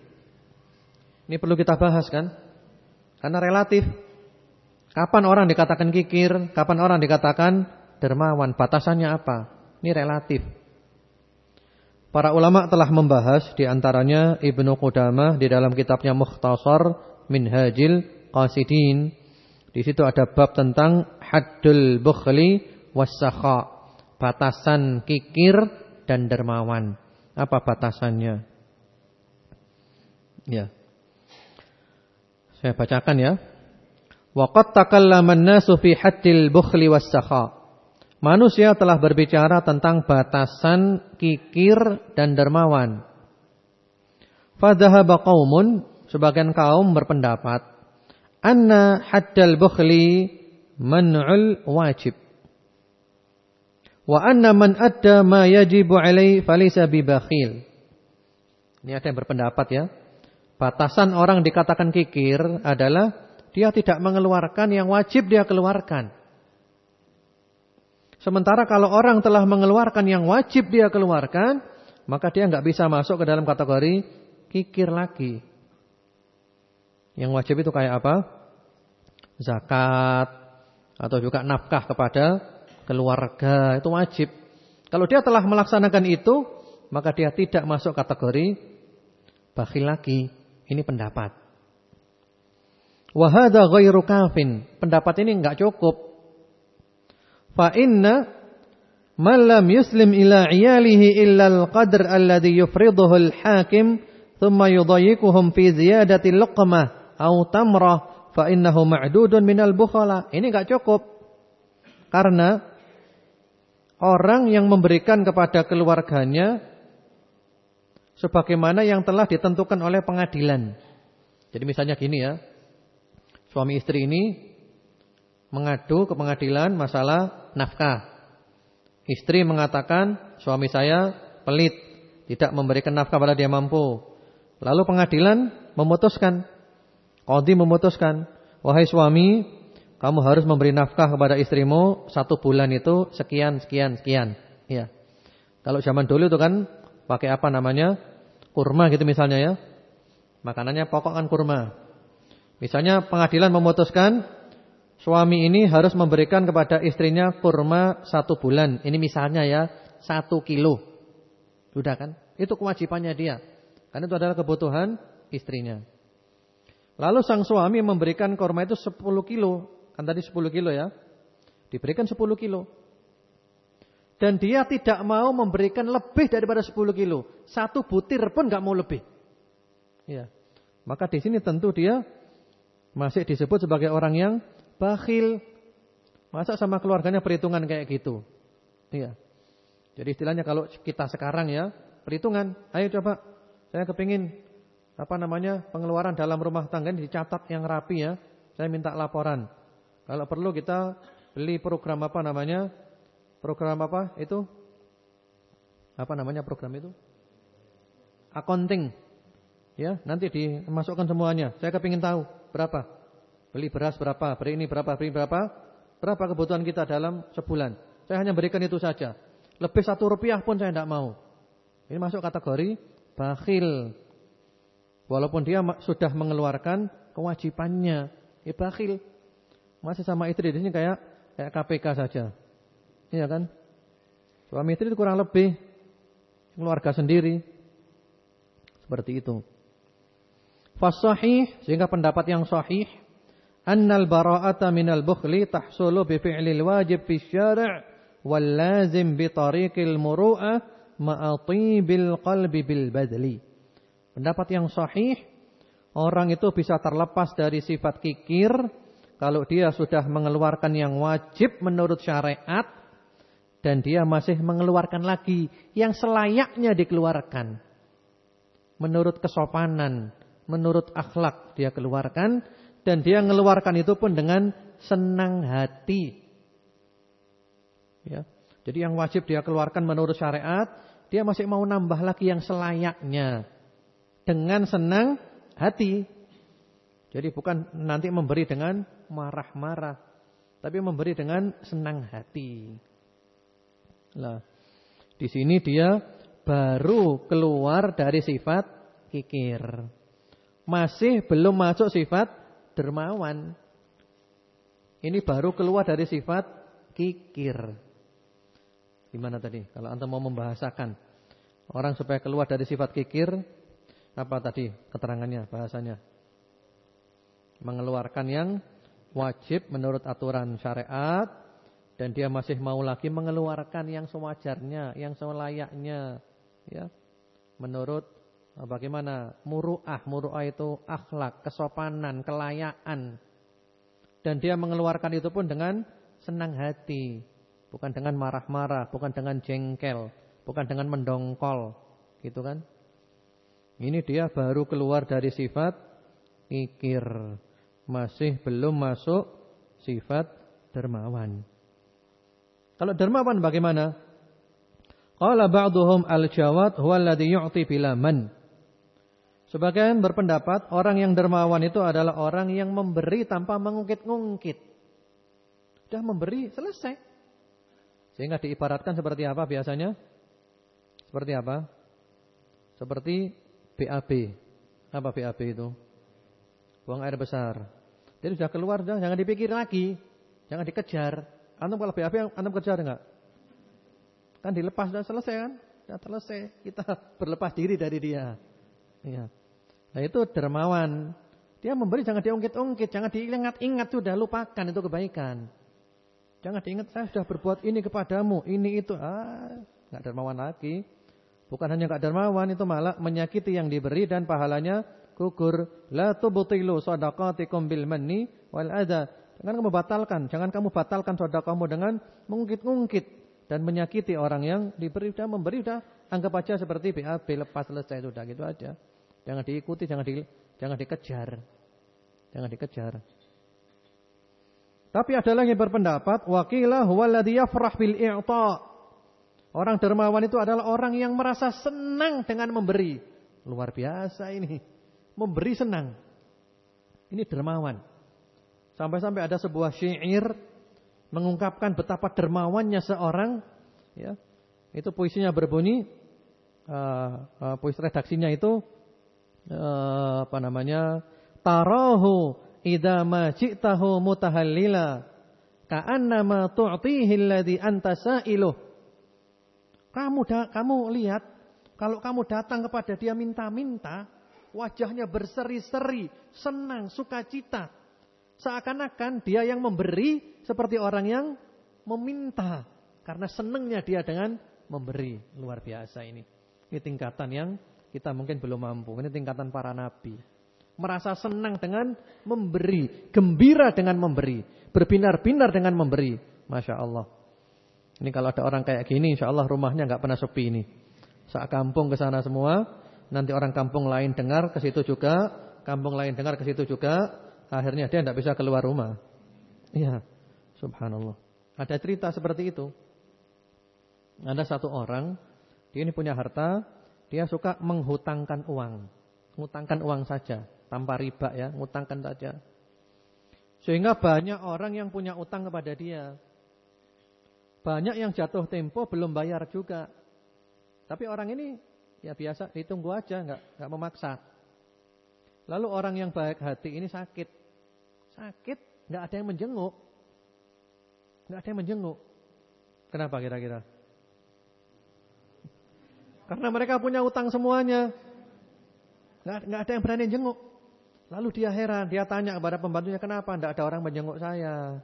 Ini perlu kita bahas kan? Karena relatif. Kapan orang dikatakan kikir, kapan orang dikatakan dermawan, batasannya apa? Ini relatif. Para ulama telah membahas di antaranya Ibnu Qudamah di dalam kitabnya Mukhtasar Minhajil Qasidin. Di situ ada bab tentang haddul bukhli wassakha. Batasan kikir dan dermawan. Apa batasannya? Ya. Saya bacakan ya. Waqad takallama an-nasu fi haddil bukhli wassakha. Manusia telah berbicara tentang batasan kikir dan dermawan. Fadhahaba qaumun, sebagian kaum berpendapat, anna haddal bukhli man'ul wajib. Wa anna man adda ma yajibu alai falisa bibakhil. Ini ada yang berpendapat ya. Batasan orang dikatakan kikir adalah dia tidak mengeluarkan yang wajib dia keluarkan. Sementara kalau orang telah mengeluarkan yang wajib dia keluarkan, maka dia nggak bisa masuk ke dalam kategori kikir lagi. Yang wajib itu kayak apa? Zakat atau juga nafkah kepada keluarga itu wajib. Kalau dia telah melaksanakan itu, maka dia tidak masuk kategori bakhil lagi. Ini pendapat. Wahada ghairu kafin. Pendapat ini enggak cukup. Fa inna man lam yuslim ila iyalihi illa al-qadr alladhi yufriduhu al-hakim thumma yudayyiquhum fi ziyadati luqmah aw tamrah fa innahu ma'dudun minal bukhala. Ini enggak cukup. Karena orang yang memberikan kepada keluarganya sebagaimana yang telah ditentukan oleh pengadilan. Jadi misalnya gini ya. Suami istri ini mengadu ke pengadilan masalah nafkah. Istri mengatakan suami saya pelit, tidak memberikan nafkah pada dia mampu. Lalu pengadilan memutuskan, Qadhi memutuskan, wahai suami, kamu harus memberi nafkah kepada istrimu satu bulan itu sekian, sekian, sekian. Ya. Kalau zaman dulu itu kan pakai apa namanya? Kurma gitu misalnya ya. Makanannya pokok kan kurma. Misalnya pengadilan memutuskan Suami ini harus memberikan kepada istrinya kurma satu bulan. Ini misalnya ya, satu kilo. Sudah kan? Itu kewajibannya dia. Karena itu adalah kebutuhan istrinya. Lalu sang suami memberikan kurma itu 10 kilo. Kan tadi 10 kilo ya. Diberikan 10 kilo. Dan dia tidak mau memberikan lebih daripada 10 kilo. Satu butir pun nggak mau lebih. Ya. Maka di sini tentu dia masih disebut sebagai orang yang bakhil. Masa sama keluarganya perhitungan kayak gitu. Iya. Jadi istilahnya kalau kita sekarang ya, perhitungan. Ayo coba, saya kepingin apa namanya pengeluaran dalam rumah tangga ini dicatat yang rapi ya. Saya minta laporan. Kalau perlu kita beli program apa namanya? Program apa itu? Apa namanya program itu? Accounting. Ya, nanti dimasukkan semuanya. Saya kepingin tahu berapa. Beli beras berapa, beri ini berapa, beri berapa. Berapa kebutuhan kita dalam sebulan. Saya hanya berikan itu saja. Lebih satu rupiah pun saya tidak mau. Ini masuk kategori bakhil. Walaupun dia sudah mengeluarkan kewajibannya. Ya bakhil. Masih sama istri di sini kayak kayak KPK saja. Iya kan? Suami istri itu kurang lebih keluarga sendiri. Seperti itu. Fasahih sehingga pendapat yang sahih annal bara'ata minal bukhli tahsulu bi fi'lil wajib fi syari' wal lazim bi tariqil muru'ah ma'a qalbi bil badli. Pendapat yang sahih Orang itu bisa terlepas dari sifat kikir kalau dia sudah mengeluarkan yang wajib menurut syariat dan dia masih mengeluarkan lagi yang selayaknya dikeluarkan. Menurut kesopanan, menurut akhlak dia keluarkan dan dia mengeluarkan itu pun dengan senang hati. Ya. Jadi yang wajib dia keluarkan menurut syariat, dia masih mau nambah lagi yang selayaknya dengan senang hati. Jadi bukan nanti memberi dengan marah-marah, tapi memberi dengan senang hati. Lah, di sini dia baru keluar dari sifat kikir. Masih belum masuk sifat dermawan. Ini baru keluar dari sifat kikir. Gimana tadi? Kalau anda mau membahasakan orang supaya keluar dari sifat kikir, apa tadi keterangannya, bahasanya? Mengeluarkan yang wajib menurut aturan syariat dan dia masih mau lagi mengeluarkan yang sewajarnya, yang selayaknya, ya. Menurut eh, bagaimana? Muruah, muruah itu akhlak, kesopanan, kelayakan. Dan dia mengeluarkan itu pun dengan senang hati. Bukan dengan marah-marah, bukan dengan jengkel, bukan dengan mendongkol, gitu kan? Ini dia baru keluar dari sifat ikir, masih belum masuk sifat dermawan. Kalau dermawan bagaimana? Qala ba'duhum al-jawad huwa alladhi yu'ti bila man. Sebagian berpendapat orang yang dermawan itu adalah orang yang memberi tanpa mengungkit-ungkit. Sudah memberi, selesai. Sehingga diibaratkan seperti apa biasanya? Seperti apa? Seperti BAB. Apa BAB itu? Buang air besar. Jadi sudah keluar, jangan dipikir lagi. Jangan dikejar. Antum kalau BAB, antum kejar enggak? Kan dilepas dan selesai kan? Sudah selesai. Kita berlepas diri dari dia. Iya. Nah itu dermawan. Dia memberi jangan diungkit-ungkit, jangan diingat-ingat sudah lupakan itu kebaikan. Jangan diingat saya sudah berbuat ini kepadamu, ini itu. Ah, enggak dermawan lagi. Bukan hanya enggak dermawan itu malah menyakiti yang diberi dan pahalanya gugur. La tubtilu shadaqatikum bil manni wal adha. Jangan kamu batalkan, jangan kamu batalkan sedekahmu dengan mengungkit-ungkit dan menyakiti orang yang diberi dan memberi sudah anggap aja seperti BAB lepas selesai sudah gitu aja. Jangan diikuti, jangan di jangan dikejar. Jangan dikejar. Tapi ada lagi berpendapat wakilah huwaladzi yafrah bil i'ta. Orang dermawan itu adalah orang yang merasa senang dengan memberi. Luar biasa ini. Memberi senang. Ini dermawan. Sampai-sampai ada sebuah syair mengungkapkan betapa dermawannya seorang ya. Itu puisinya berbunyi uh, uh, puisi redaksinya itu uh, apa namanya? Tarahu idza ma ji'tahu mutahallila ka'annama tu'tihi alladhi anta sa'iluh. Kamu da, kamu lihat kalau kamu datang kepada dia minta-minta, wajahnya berseri-seri, senang, sukacita. Seakan-akan dia yang memberi seperti orang yang meminta karena senangnya dia dengan memberi. Luar biasa ini. Ini tingkatan yang kita mungkin belum mampu. Ini tingkatan para nabi merasa senang dengan memberi, gembira dengan memberi, berbinar-binar dengan memberi. Masya Allah. Ini kalau ada orang kayak gini, insya Allah rumahnya nggak pernah sepi ini. Saat kampung ke sana semua, nanti orang kampung lain dengar ke situ juga, kampung lain dengar ke situ juga, akhirnya dia tidak bisa keluar rumah. Iya, subhanallah. Ada cerita seperti itu. Ada satu orang, dia ini punya harta, dia suka menghutangkan uang. Menghutangkan uang saja tanpa riba ya, ngutangkan saja. Sehingga banyak orang yang punya utang kepada dia. Banyak yang jatuh tempo belum bayar juga. Tapi orang ini ya biasa ditunggu aja, nggak nggak memaksa. Lalu orang yang baik hati ini sakit. Sakit, nggak ada yang menjenguk. nggak ada yang menjenguk. Kenapa kira-kira? Karena mereka punya utang semuanya. nggak ada yang berani jenguk. Lalu dia heran, dia tanya kepada pembantunya, kenapa tidak ada orang menjenguk saya?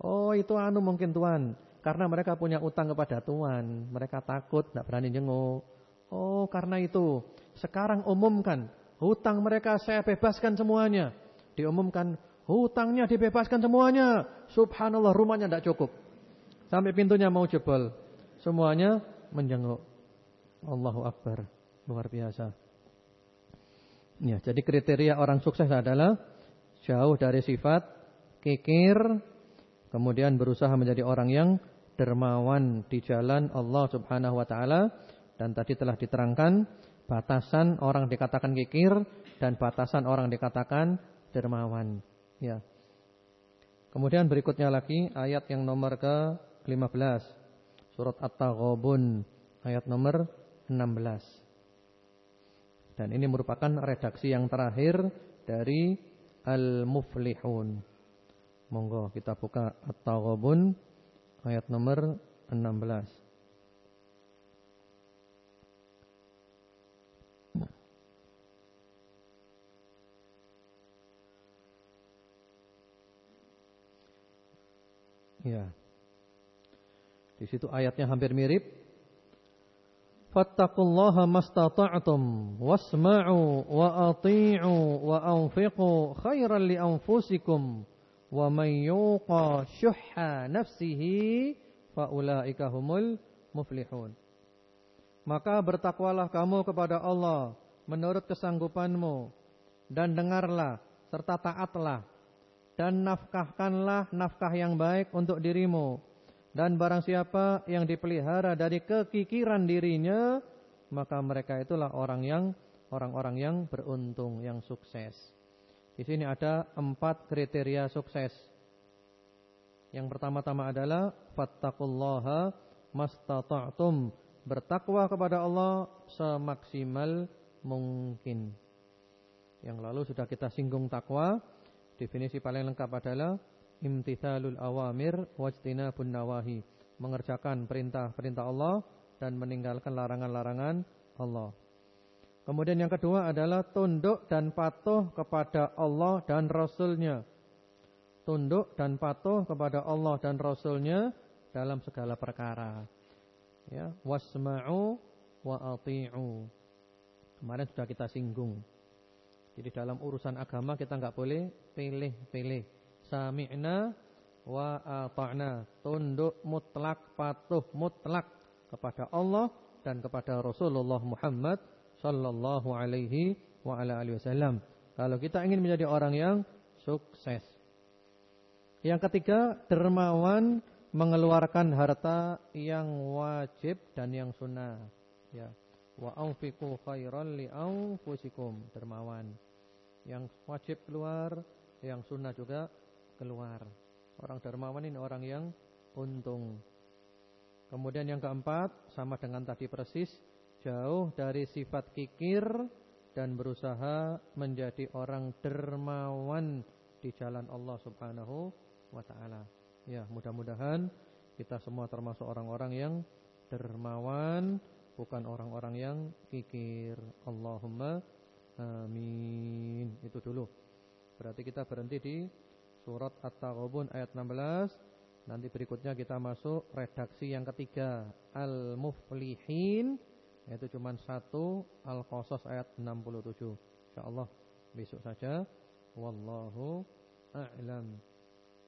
Oh itu anu mungkin Tuhan, karena mereka punya utang kepada Tuhan, mereka takut, tidak berani jenguk. Oh karena itu, sekarang umumkan, hutang mereka saya bebaskan semuanya. Diumumkan hutangnya dibebaskan semuanya. Subhanallah rumahnya tidak cukup. Sampai pintunya mau jebol. Semuanya menjenguk. Allahu Akbar. Luar biasa. Ya, jadi kriteria orang sukses adalah jauh dari sifat kikir, kemudian berusaha menjadi orang yang dermawan di jalan Allah Subhanahu wa taala dan tadi telah diterangkan batasan orang dikatakan kikir dan batasan orang dikatakan dermawan. Ya. Kemudian berikutnya lagi ayat yang nomor ke-15. Surat At-Taghabun ayat nomor 16. Dan ini merupakan redaksi yang terakhir dari Al-Muflihun. Monggo kita buka At-Taghabun ayat nomor 16. Ya. Di situ ayatnya hampir mirip. Fattaqullaha mastata'tum wasma'u wa ati'u wa anfiqu khairan li anfusikum wa may yuqa syuhha nafsihi faulaika humul muflihun. Maka bertakwalah kamu kepada Allah menurut kesanggupanmu dan dengarlah serta taatlah dan nafkahkanlah nafkah yang baik untuk dirimu. Dan barang siapa yang dipelihara dari kekikiran dirinya, maka mereka itulah orang yang orang-orang yang beruntung, yang sukses. Di sini ada empat kriteria sukses. Yang pertama-tama adalah fattaqullaha mastata'tum. Bertakwa kepada Allah semaksimal mungkin. Yang lalu sudah kita singgung takwa. Definisi paling lengkap adalah imtithalul awamir wajtinabun nawahi. Mengerjakan perintah-perintah Allah dan meninggalkan larangan-larangan Allah. Kemudian yang kedua adalah tunduk dan patuh kepada Allah dan Rasulnya. Tunduk dan patuh kepada Allah dan Rasulnya dalam segala perkara. Ya, wasma'u wa ati'u. Kemarin sudah kita singgung. Jadi dalam urusan agama kita nggak boleh pilih-pilih. Sami'na wa ata'na. Tunduk mutlak, patuh mutlak kepada Allah dan kepada Rasulullah Muhammad sallallahu alaihi wa ala alihi wasallam. Kalau kita ingin menjadi orang yang sukses. Yang ketiga, dermawan mengeluarkan harta yang wajib dan yang sunnah. Ya. Wa anfiqu khairan li anfusikum. Dermawan. Yang wajib keluar, yang sunnah juga keluar. Orang dermawan ini orang yang untung. Kemudian yang keempat, sama dengan tadi persis, jauh dari sifat kikir dan berusaha menjadi orang dermawan di jalan Allah Subhanahu wa taala. Ya, mudah-mudahan kita semua termasuk orang-orang yang dermawan bukan orang-orang yang kikir. Allahumma amin. Itu dulu. Berarti kita berhenti di surat At-Taghabun ayat 16. Nanti berikutnya kita masuk redaksi yang ketiga, Al-Muflihin yaitu cuma satu Al-Qasas ayat 67. Insyaallah besok saja. Wallahu a'lam.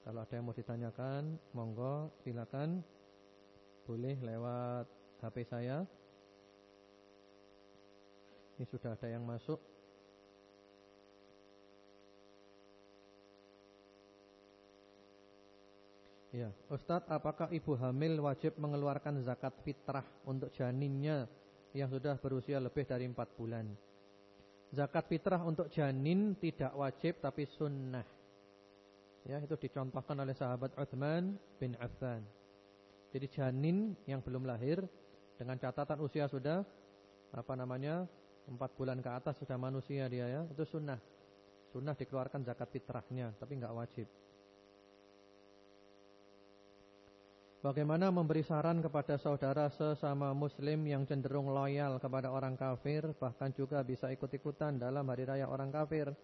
Kalau ada yang mau ditanyakan, monggo silakan. Boleh lewat HP saya ini sudah ada yang masuk. Ya, Ustadz, apakah ibu hamil wajib mengeluarkan zakat fitrah untuk janinnya yang sudah berusia lebih dari 4 bulan? Zakat fitrah untuk janin tidak wajib tapi sunnah. Ya, itu dicontohkan oleh sahabat Uthman bin Affan. Jadi janin yang belum lahir dengan catatan usia sudah apa namanya Empat bulan ke atas sudah manusia dia ya. Itu sunnah. Sunnah dikeluarkan zakat fitrahnya Tapi nggak wajib. Bagaimana memberi saran kepada saudara sesama muslim yang cenderung loyal kepada orang kafir Bahkan juga bisa ikut-ikutan dalam hari raya orang kafir?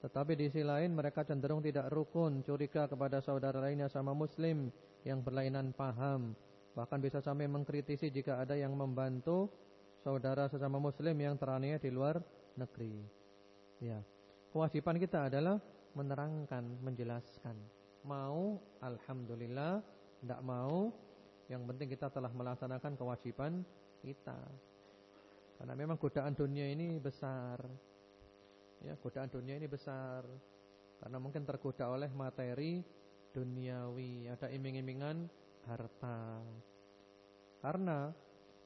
Tetapi di sisi lain mereka cenderung tidak rukun Curiga kepada saudara lainnya sama muslim yang berlainan paham. Bahkan bisa sampai mengkritisi jika ada yang membantu saudara sesama muslim yang teraniaya di luar negeri. Ya. Kewajiban kita adalah menerangkan, menjelaskan. Mau alhamdulillah, tidak mau yang penting kita telah melaksanakan kewajiban kita. Karena memang godaan dunia ini besar. Ya, godaan dunia ini besar. Karena mungkin tergoda oleh materi duniawi, ada iming-imingan harta. Karena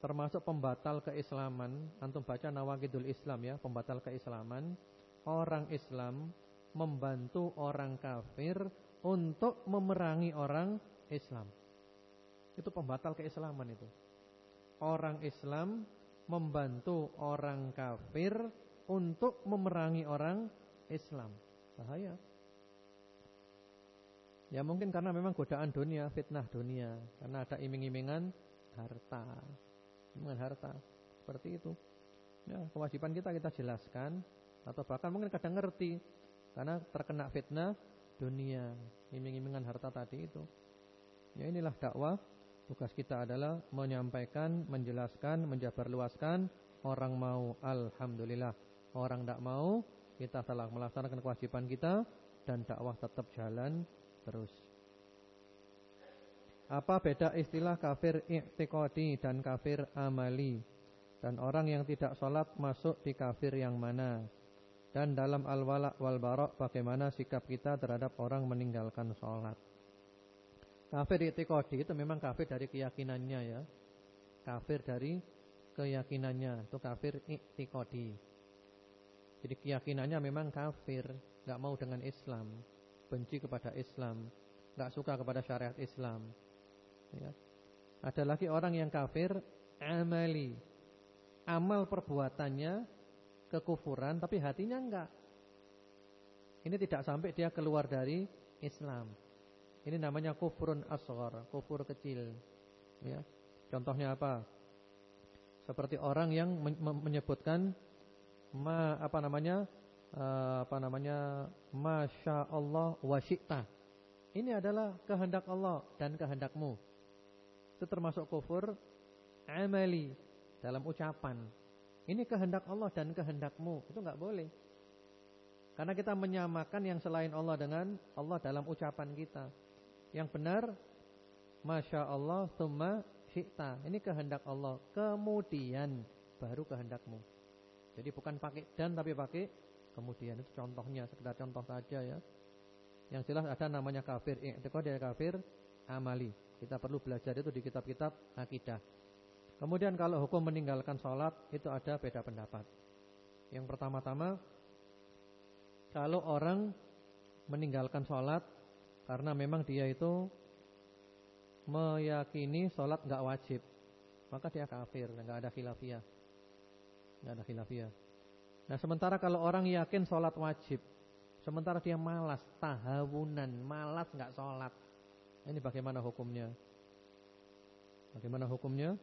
termasuk pembatal keislaman, antum baca Nawakidul Islam ya, pembatal keislaman orang Islam membantu orang kafir untuk memerangi orang Islam. Itu pembatal keislaman itu. Orang Islam membantu orang kafir untuk memerangi orang Islam. Bahaya. Ya mungkin karena memang godaan dunia, fitnah dunia, karena ada iming-imingan harta. Imingan harta. Seperti itu. Ya, kewajiban kita kita jelaskan atau bahkan mungkin kadang ngerti karena terkena fitnah dunia, iming-imingan harta tadi itu. Ya inilah dakwah. Tugas kita adalah menyampaikan, menjelaskan, menjabarluaskan. Orang mau alhamdulillah, orang tidak mau kita telah melaksanakan kewajiban kita dan dakwah tetap jalan terus. Apa beda istilah kafir i'tiqadi dan kafir amali? Dan orang yang tidak sholat masuk di kafir yang mana? Dan dalam al-wala wal barok bagaimana sikap kita terhadap orang meninggalkan sholat. Kafir itikodi itu memang kafir dari keyakinannya ya. Kafir dari keyakinannya itu kafir itikodi. Jadi keyakinannya memang kafir, nggak mau dengan Islam, benci kepada Islam, nggak suka kepada syariat Islam. Ya. Ada lagi orang yang kafir amali. Amal perbuatannya kekufuran tapi hatinya enggak. Ini tidak sampai dia keluar dari Islam. Ini namanya kufurun asghar, kufur kecil. Ya. Contohnya apa? Seperti orang yang menyebutkan ma apa namanya? Uh, apa namanya? Masya Allah wa Ini adalah kehendak Allah dan kehendakmu. Itu termasuk kufur amali dalam ucapan. Ini kehendak Allah dan kehendakmu. Itu enggak boleh. Karena kita menyamakan yang selain Allah dengan Allah dalam ucapan kita. Yang benar Masya Allah Thumma syi'ta Ini kehendak Allah Kemudian baru kehendakmu Jadi bukan pakai dan tapi pakai Kemudian itu contohnya Sekedar contoh saja ya Yang jelas ada namanya kafir Itu dia kafir amali Kita perlu belajar itu di kitab-kitab akidah Kemudian kalau hukum meninggalkan sholat itu ada beda pendapat. Yang pertama-tama, kalau orang meninggalkan sholat karena memang dia itu meyakini sholat nggak wajib, maka dia kafir, nggak ada khilafiyah, nggak ada khilafiyah. Nah sementara kalau orang yakin sholat wajib, sementara dia malas, tahawunan, malas nggak sholat, ini bagaimana hukumnya? Bagaimana hukumnya?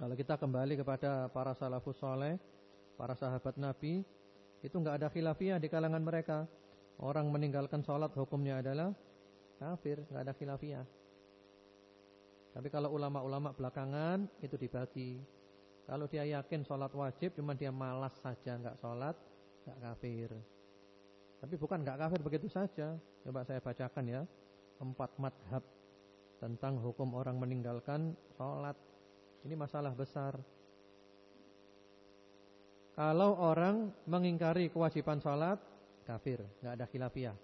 Kalau kita kembali kepada para salafus soleh, para sahabat Nabi, itu enggak ada khilafiyah di kalangan mereka. Orang meninggalkan sholat hukumnya adalah kafir, enggak ada khilafiyah. Tapi kalau ulama-ulama belakangan itu dibagi. Kalau dia yakin sholat wajib, cuma dia malas saja enggak sholat, enggak kafir. Tapi bukan enggak kafir begitu saja. Coba saya bacakan ya. Empat madhab tentang hukum orang meninggalkan sholat ini masalah besar. Kalau orang mengingkari kewajiban sholat, kafir, nggak ada khilafiyah.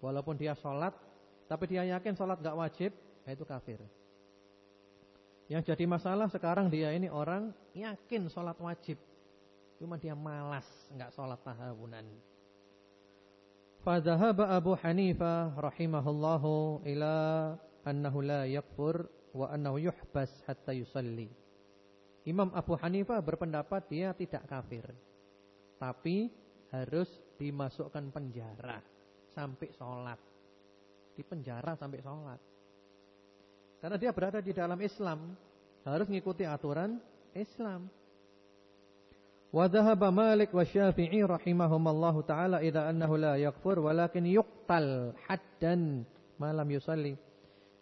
Walaupun dia sholat, tapi dia yakin sholat nggak wajib, ya itu kafir. Yang jadi masalah sekarang dia ini orang yakin sholat wajib, cuma dia malas nggak sholat tahawunan. Fadhahaba Abu Hanifah rahimahullahu ila annahu la yakfur wa annahu yuhbas hatta yusalli. Imam Abu Hanifah berpendapat dia tidak kafir. Tapi harus dimasukkan penjara sampai sholat. Di penjara sampai sholat. Karena dia berada di dalam Islam. Harus mengikuti aturan Islam. Wadhahaba Malik wa Syafi'i rahimahumallahu ta'ala idha annahu la yakfur walakin yuqtal haddan malam yusalli.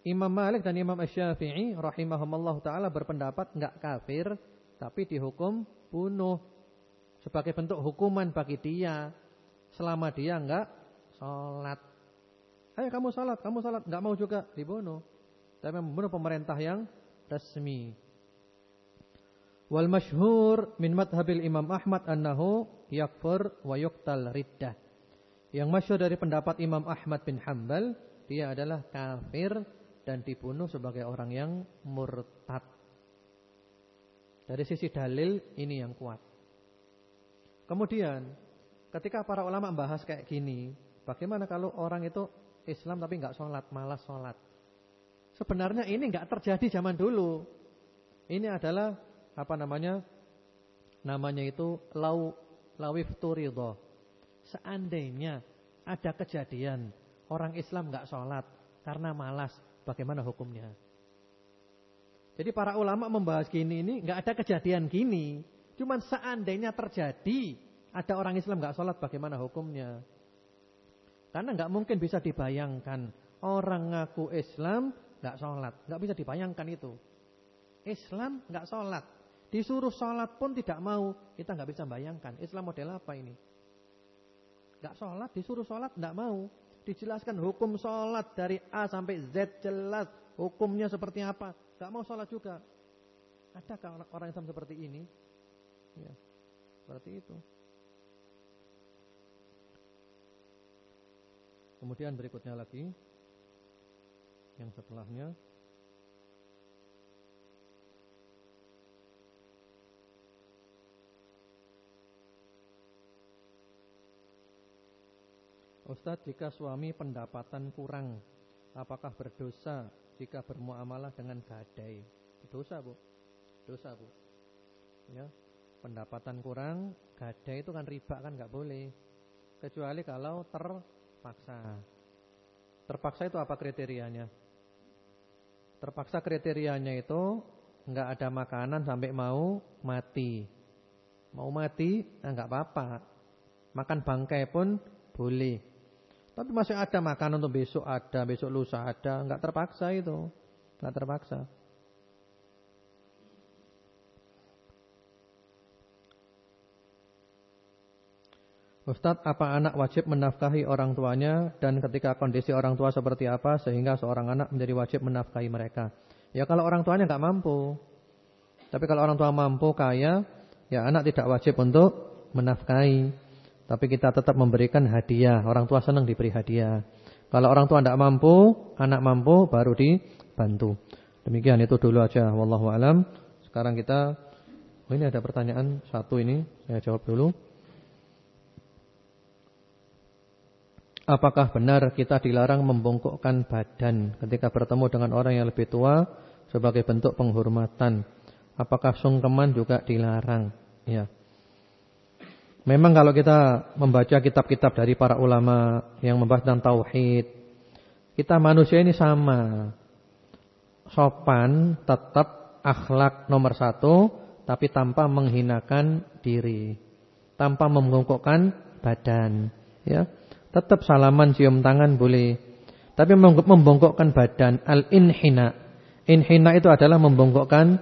Imam Malik dan Imam Syafi'i rahimahumallahu taala berpendapat enggak kafir tapi dihukum bunuh sebagai bentuk hukuman bagi dia selama dia enggak sholat. Ayo kamu sholat, kamu sholat, enggak mau juga dibunuh. Tapi membunuh pemerintah yang resmi. Wal masyhur min madhabil Imam Ahmad annahu yakfur wa yuqtal riddah. Yang masyhur dari pendapat Imam Ahmad bin Hambal, dia adalah kafir dan dibunuh sebagai orang yang murtad. Dari sisi dalil ini yang kuat. Kemudian ketika para ulama membahas kayak gini, bagaimana kalau orang itu Islam tapi nggak sholat, malas sholat? Sebenarnya ini nggak terjadi zaman dulu. Ini adalah apa namanya? Namanya itu lau lawif turido. Seandainya ada kejadian orang Islam nggak sholat karena malas, bagaimana hukumnya? Jadi para ulama membahas gini ini nggak ada kejadian gini. Cuman seandainya terjadi ada orang Islam nggak sholat bagaimana hukumnya? Karena nggak mungkin bisa dibayangkan orang ngaku Islam nggak sholat, nggak bisa dibayangkan itu. Islam nggak sholat, disuruh sholat pun tidak mau, kita nggak bisa bayangkan. Islam model apa ini? Nggak sholat, disuruh sholat nggak mau. Dijelaskan hukum sholat dari A sampai Z jelas hukumnya seperti apa, nggak mau sholat juga. Adakah orang Islam seperti ini? Ya, seperti itu. Kemudian berikutnya lagi yang setelahnya Ustadz jika suami pendapatan kurang Apakah berdosa jika bermuamalah dengan gadai Dosa bu Dosa bu Ya pendapatan kurang, gadai itu kan riba kan nggak boleh. Kecuali kalau terpaksa. Terpaksa itu apa kriterianya? Terpaksa kriterianya itu nggak ada makanan sampai mau mati. Mau mati, nah nggak apa-apa. Makan bangkai pun boleh. Tapi masih ada makanan untuk besok ada, besok lusa ada, nggak terpaksa itu, nggak terpaksa. Ustadz, apa anak wajib menafkahi orang tuanya dan ketika kondisi orang tua seperti apa sehingga seorang anak menjadi wajib menafkahi mereka? Ya kalau orang tuanya nggak mampu. Tapi kalau orang tua mampu kaya, ya anak tidak wajib untuk menafkahi. Tapi kita tetap memberikan hadiah. Orang tua senang diberi hadiah. Kalau orang tua tidak mampu, anak mampu baru dibantu. Demikian itu dulu aja. Wallahu alam. Sekarang kita, oh ini ada pertanyaan satu ini, saya jawab dulu. Apakah benar kita dilarang membongkokkan badan ketika bertemu dengan orang yang lebih tua sebagai bentuk penghormatan? Apakah sungkeman juga dilarang? Ya. Memang kalau kita membaca kitab-kitab dari para ulama yang membahas tentang tauhid, kita manusia ini sama. Sopan tetap akhlak nomor satu, tapi tanpa menghinakan diri, tanpa membongkokkan badan. Ya. Tetap salaman cium tangan boleh. Tapi membongkokkan badan al-inhina. Inhina itu adalah membongkokkan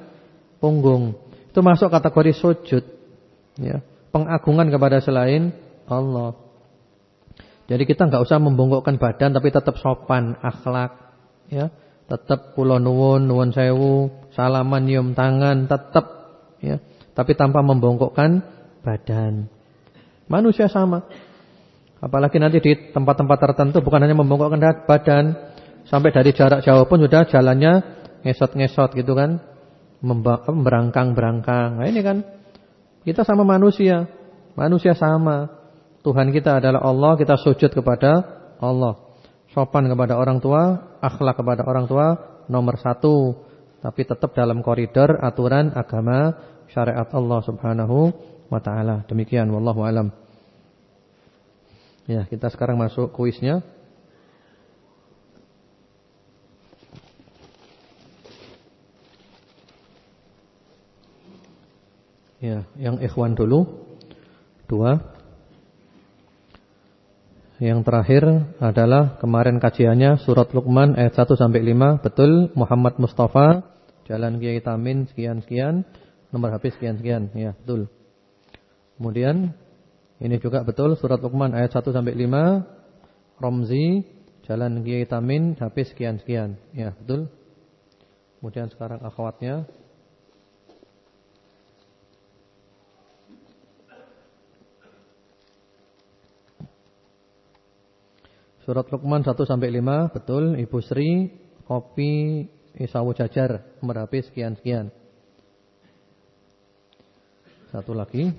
punggung. Itu masuk kategori sujud. Ya, pengagungan kepada selain Allah. Jadi kita nggak usah membongkokkan badan tapi tetap sopan, akhlak, ya. Tetap pulau nuwun, nuwun sewu, salaman cium tangan, tetap ya. Tapi tanpa membongkokkan badan. Manusia sama. Apalagi nanti di tempat-tempat tertentu bukan hanya membongkokkan badan, sampai dari jarak jauh pun sudah jalannya ngesot-ngesot gitu kan. Berangkang-berangkang. Nah ini kan kita sama manusia. Manusia sama. Tuhan kita adalah Allah, kita sujud kepada Allah. Sopan kepada orang tua, akhlak kepada orang tua nomor satu. Tapi tetap dalam koridor aturan agama syariat Allah subhanahu wa ta'ala. Demikian, wallahu alam. Ya, kita sekarang masuk kuisnya. Ya, yang ikhwan dulu. Dua. Yang terakhir adalah kemarin kajiannya surat Luqman ayat 1 sampai 5. Betul Muhammad Mustafa Jalan Kiai Tamin sekian sekian, nomor habis sekian sekian. Ya, betul. Kemudian Ini juga betul surat Luqman ayat 1 sampai 5. Romzi, Jalan Kiai Tamin, habis sekian-sekian. Ya, betul. Kemudian sekarang akhwatnya. Surat Luqman 1 sampai 5, betul. Ibu Sri, kopi Isawu Jajar, HP sekian-sekian. Satu lagi.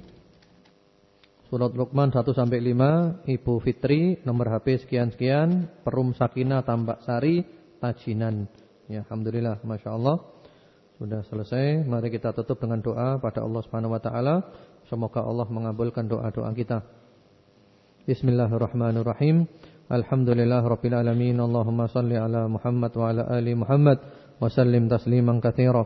Surat Luqman 1 sampai 5, Ibu Fitri nomor HP sekian-sekian, Perum Sakinah Tambak Sari, Tajinan. Ya, alhamdulillah, Masya Allah. Sudah selesai. Mari kita tutup dengan doa pada Allah Subhanahu wa taala. Semoga Allah mengabulkan doa-doa kita. Bismillahirrahmanirrahim. Alhamdulillah rabbil alamin. Allahumma salli ala Muhammad wa ala ali Muhammad wa sallim tasliman katsira.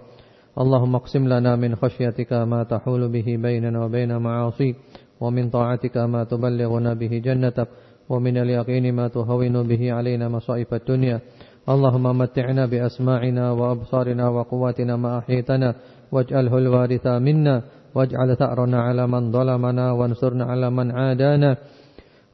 Allahumma qsim lana min khasyatika ma tahulu bihi bainana wa baina ma'asik. ومن طاعتك ما تبلغنا به جنتك ومن اليقين ما تهون به علينا مصائب الدنيا اللهم متعنا بأسماعنا وأبصارنا وقواتنا ما أحيتنا واجعله الوارث منا واجعل ثأرنا على من ظلمنا وانصرنا على من عادانا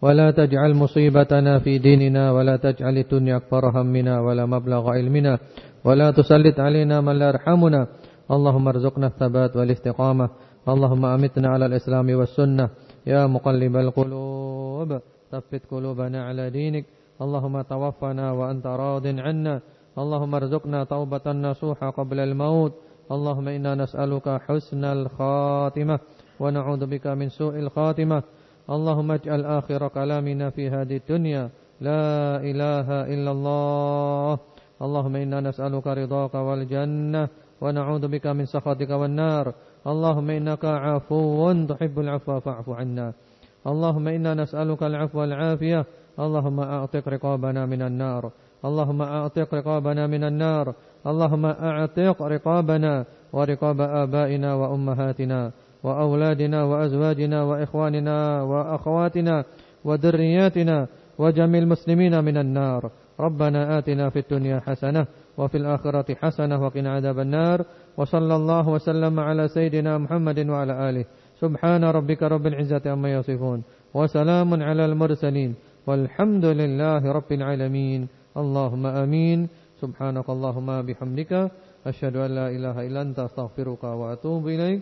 ولا تجعل مصيبتنا في ديننا ولا تجعل الدنيا أكبر همنا ولا مبلغ علمنا ولا تسلط علينا من لا يرحمنا. اللهم ارزقنا الثبات والاستقامة. اللهم أمتنا على الإسلام والسنة. يا مقلب القلوب ثبت قلوبنا على دينك. اللهم توفنا وأنت راض عنا. اللهم ارزقنا توبة نصوحة قبل الموت. اللهم إنا نسألك حسن الخاتمة ونعوذ بك من سوء الخاتمة. اللهم اجعل آخر كلامنا في هذه الدنيا. لا إله إلا الله. اللهم إنا نسألك رضاك والجنة ونعوذ بك من سخطك والنار. اللهم إنك عفو تحب العفو فاعف عنا. اللهم إنا نسألك العفو والعافية. اللهم أعتق رقابنا من النار. اللهم أعتق رقابنا من النار. اللهم أعتق رقابنا ورقاب آبائنا وأمهاتنا. وأولادنا وأزواجنا وإخواننا وأخواتنا وذرياتنا وجميع المسلمين من النار. ربنا آتنا في الدنيا حسنة وفي الآخرة حسنة وقنا عذاب النار. وصلى الله وسلم على سيدنا محمد وعلى آله. سبحان ربك رب العزة عما يصفون. وسلام على المرسلين. والحمد لله رب العالمين. اللهم آمين. سبحانك اللهم بحمدك أشهد أن لا إله إلا أنت أستغفرك وأتوب إليك.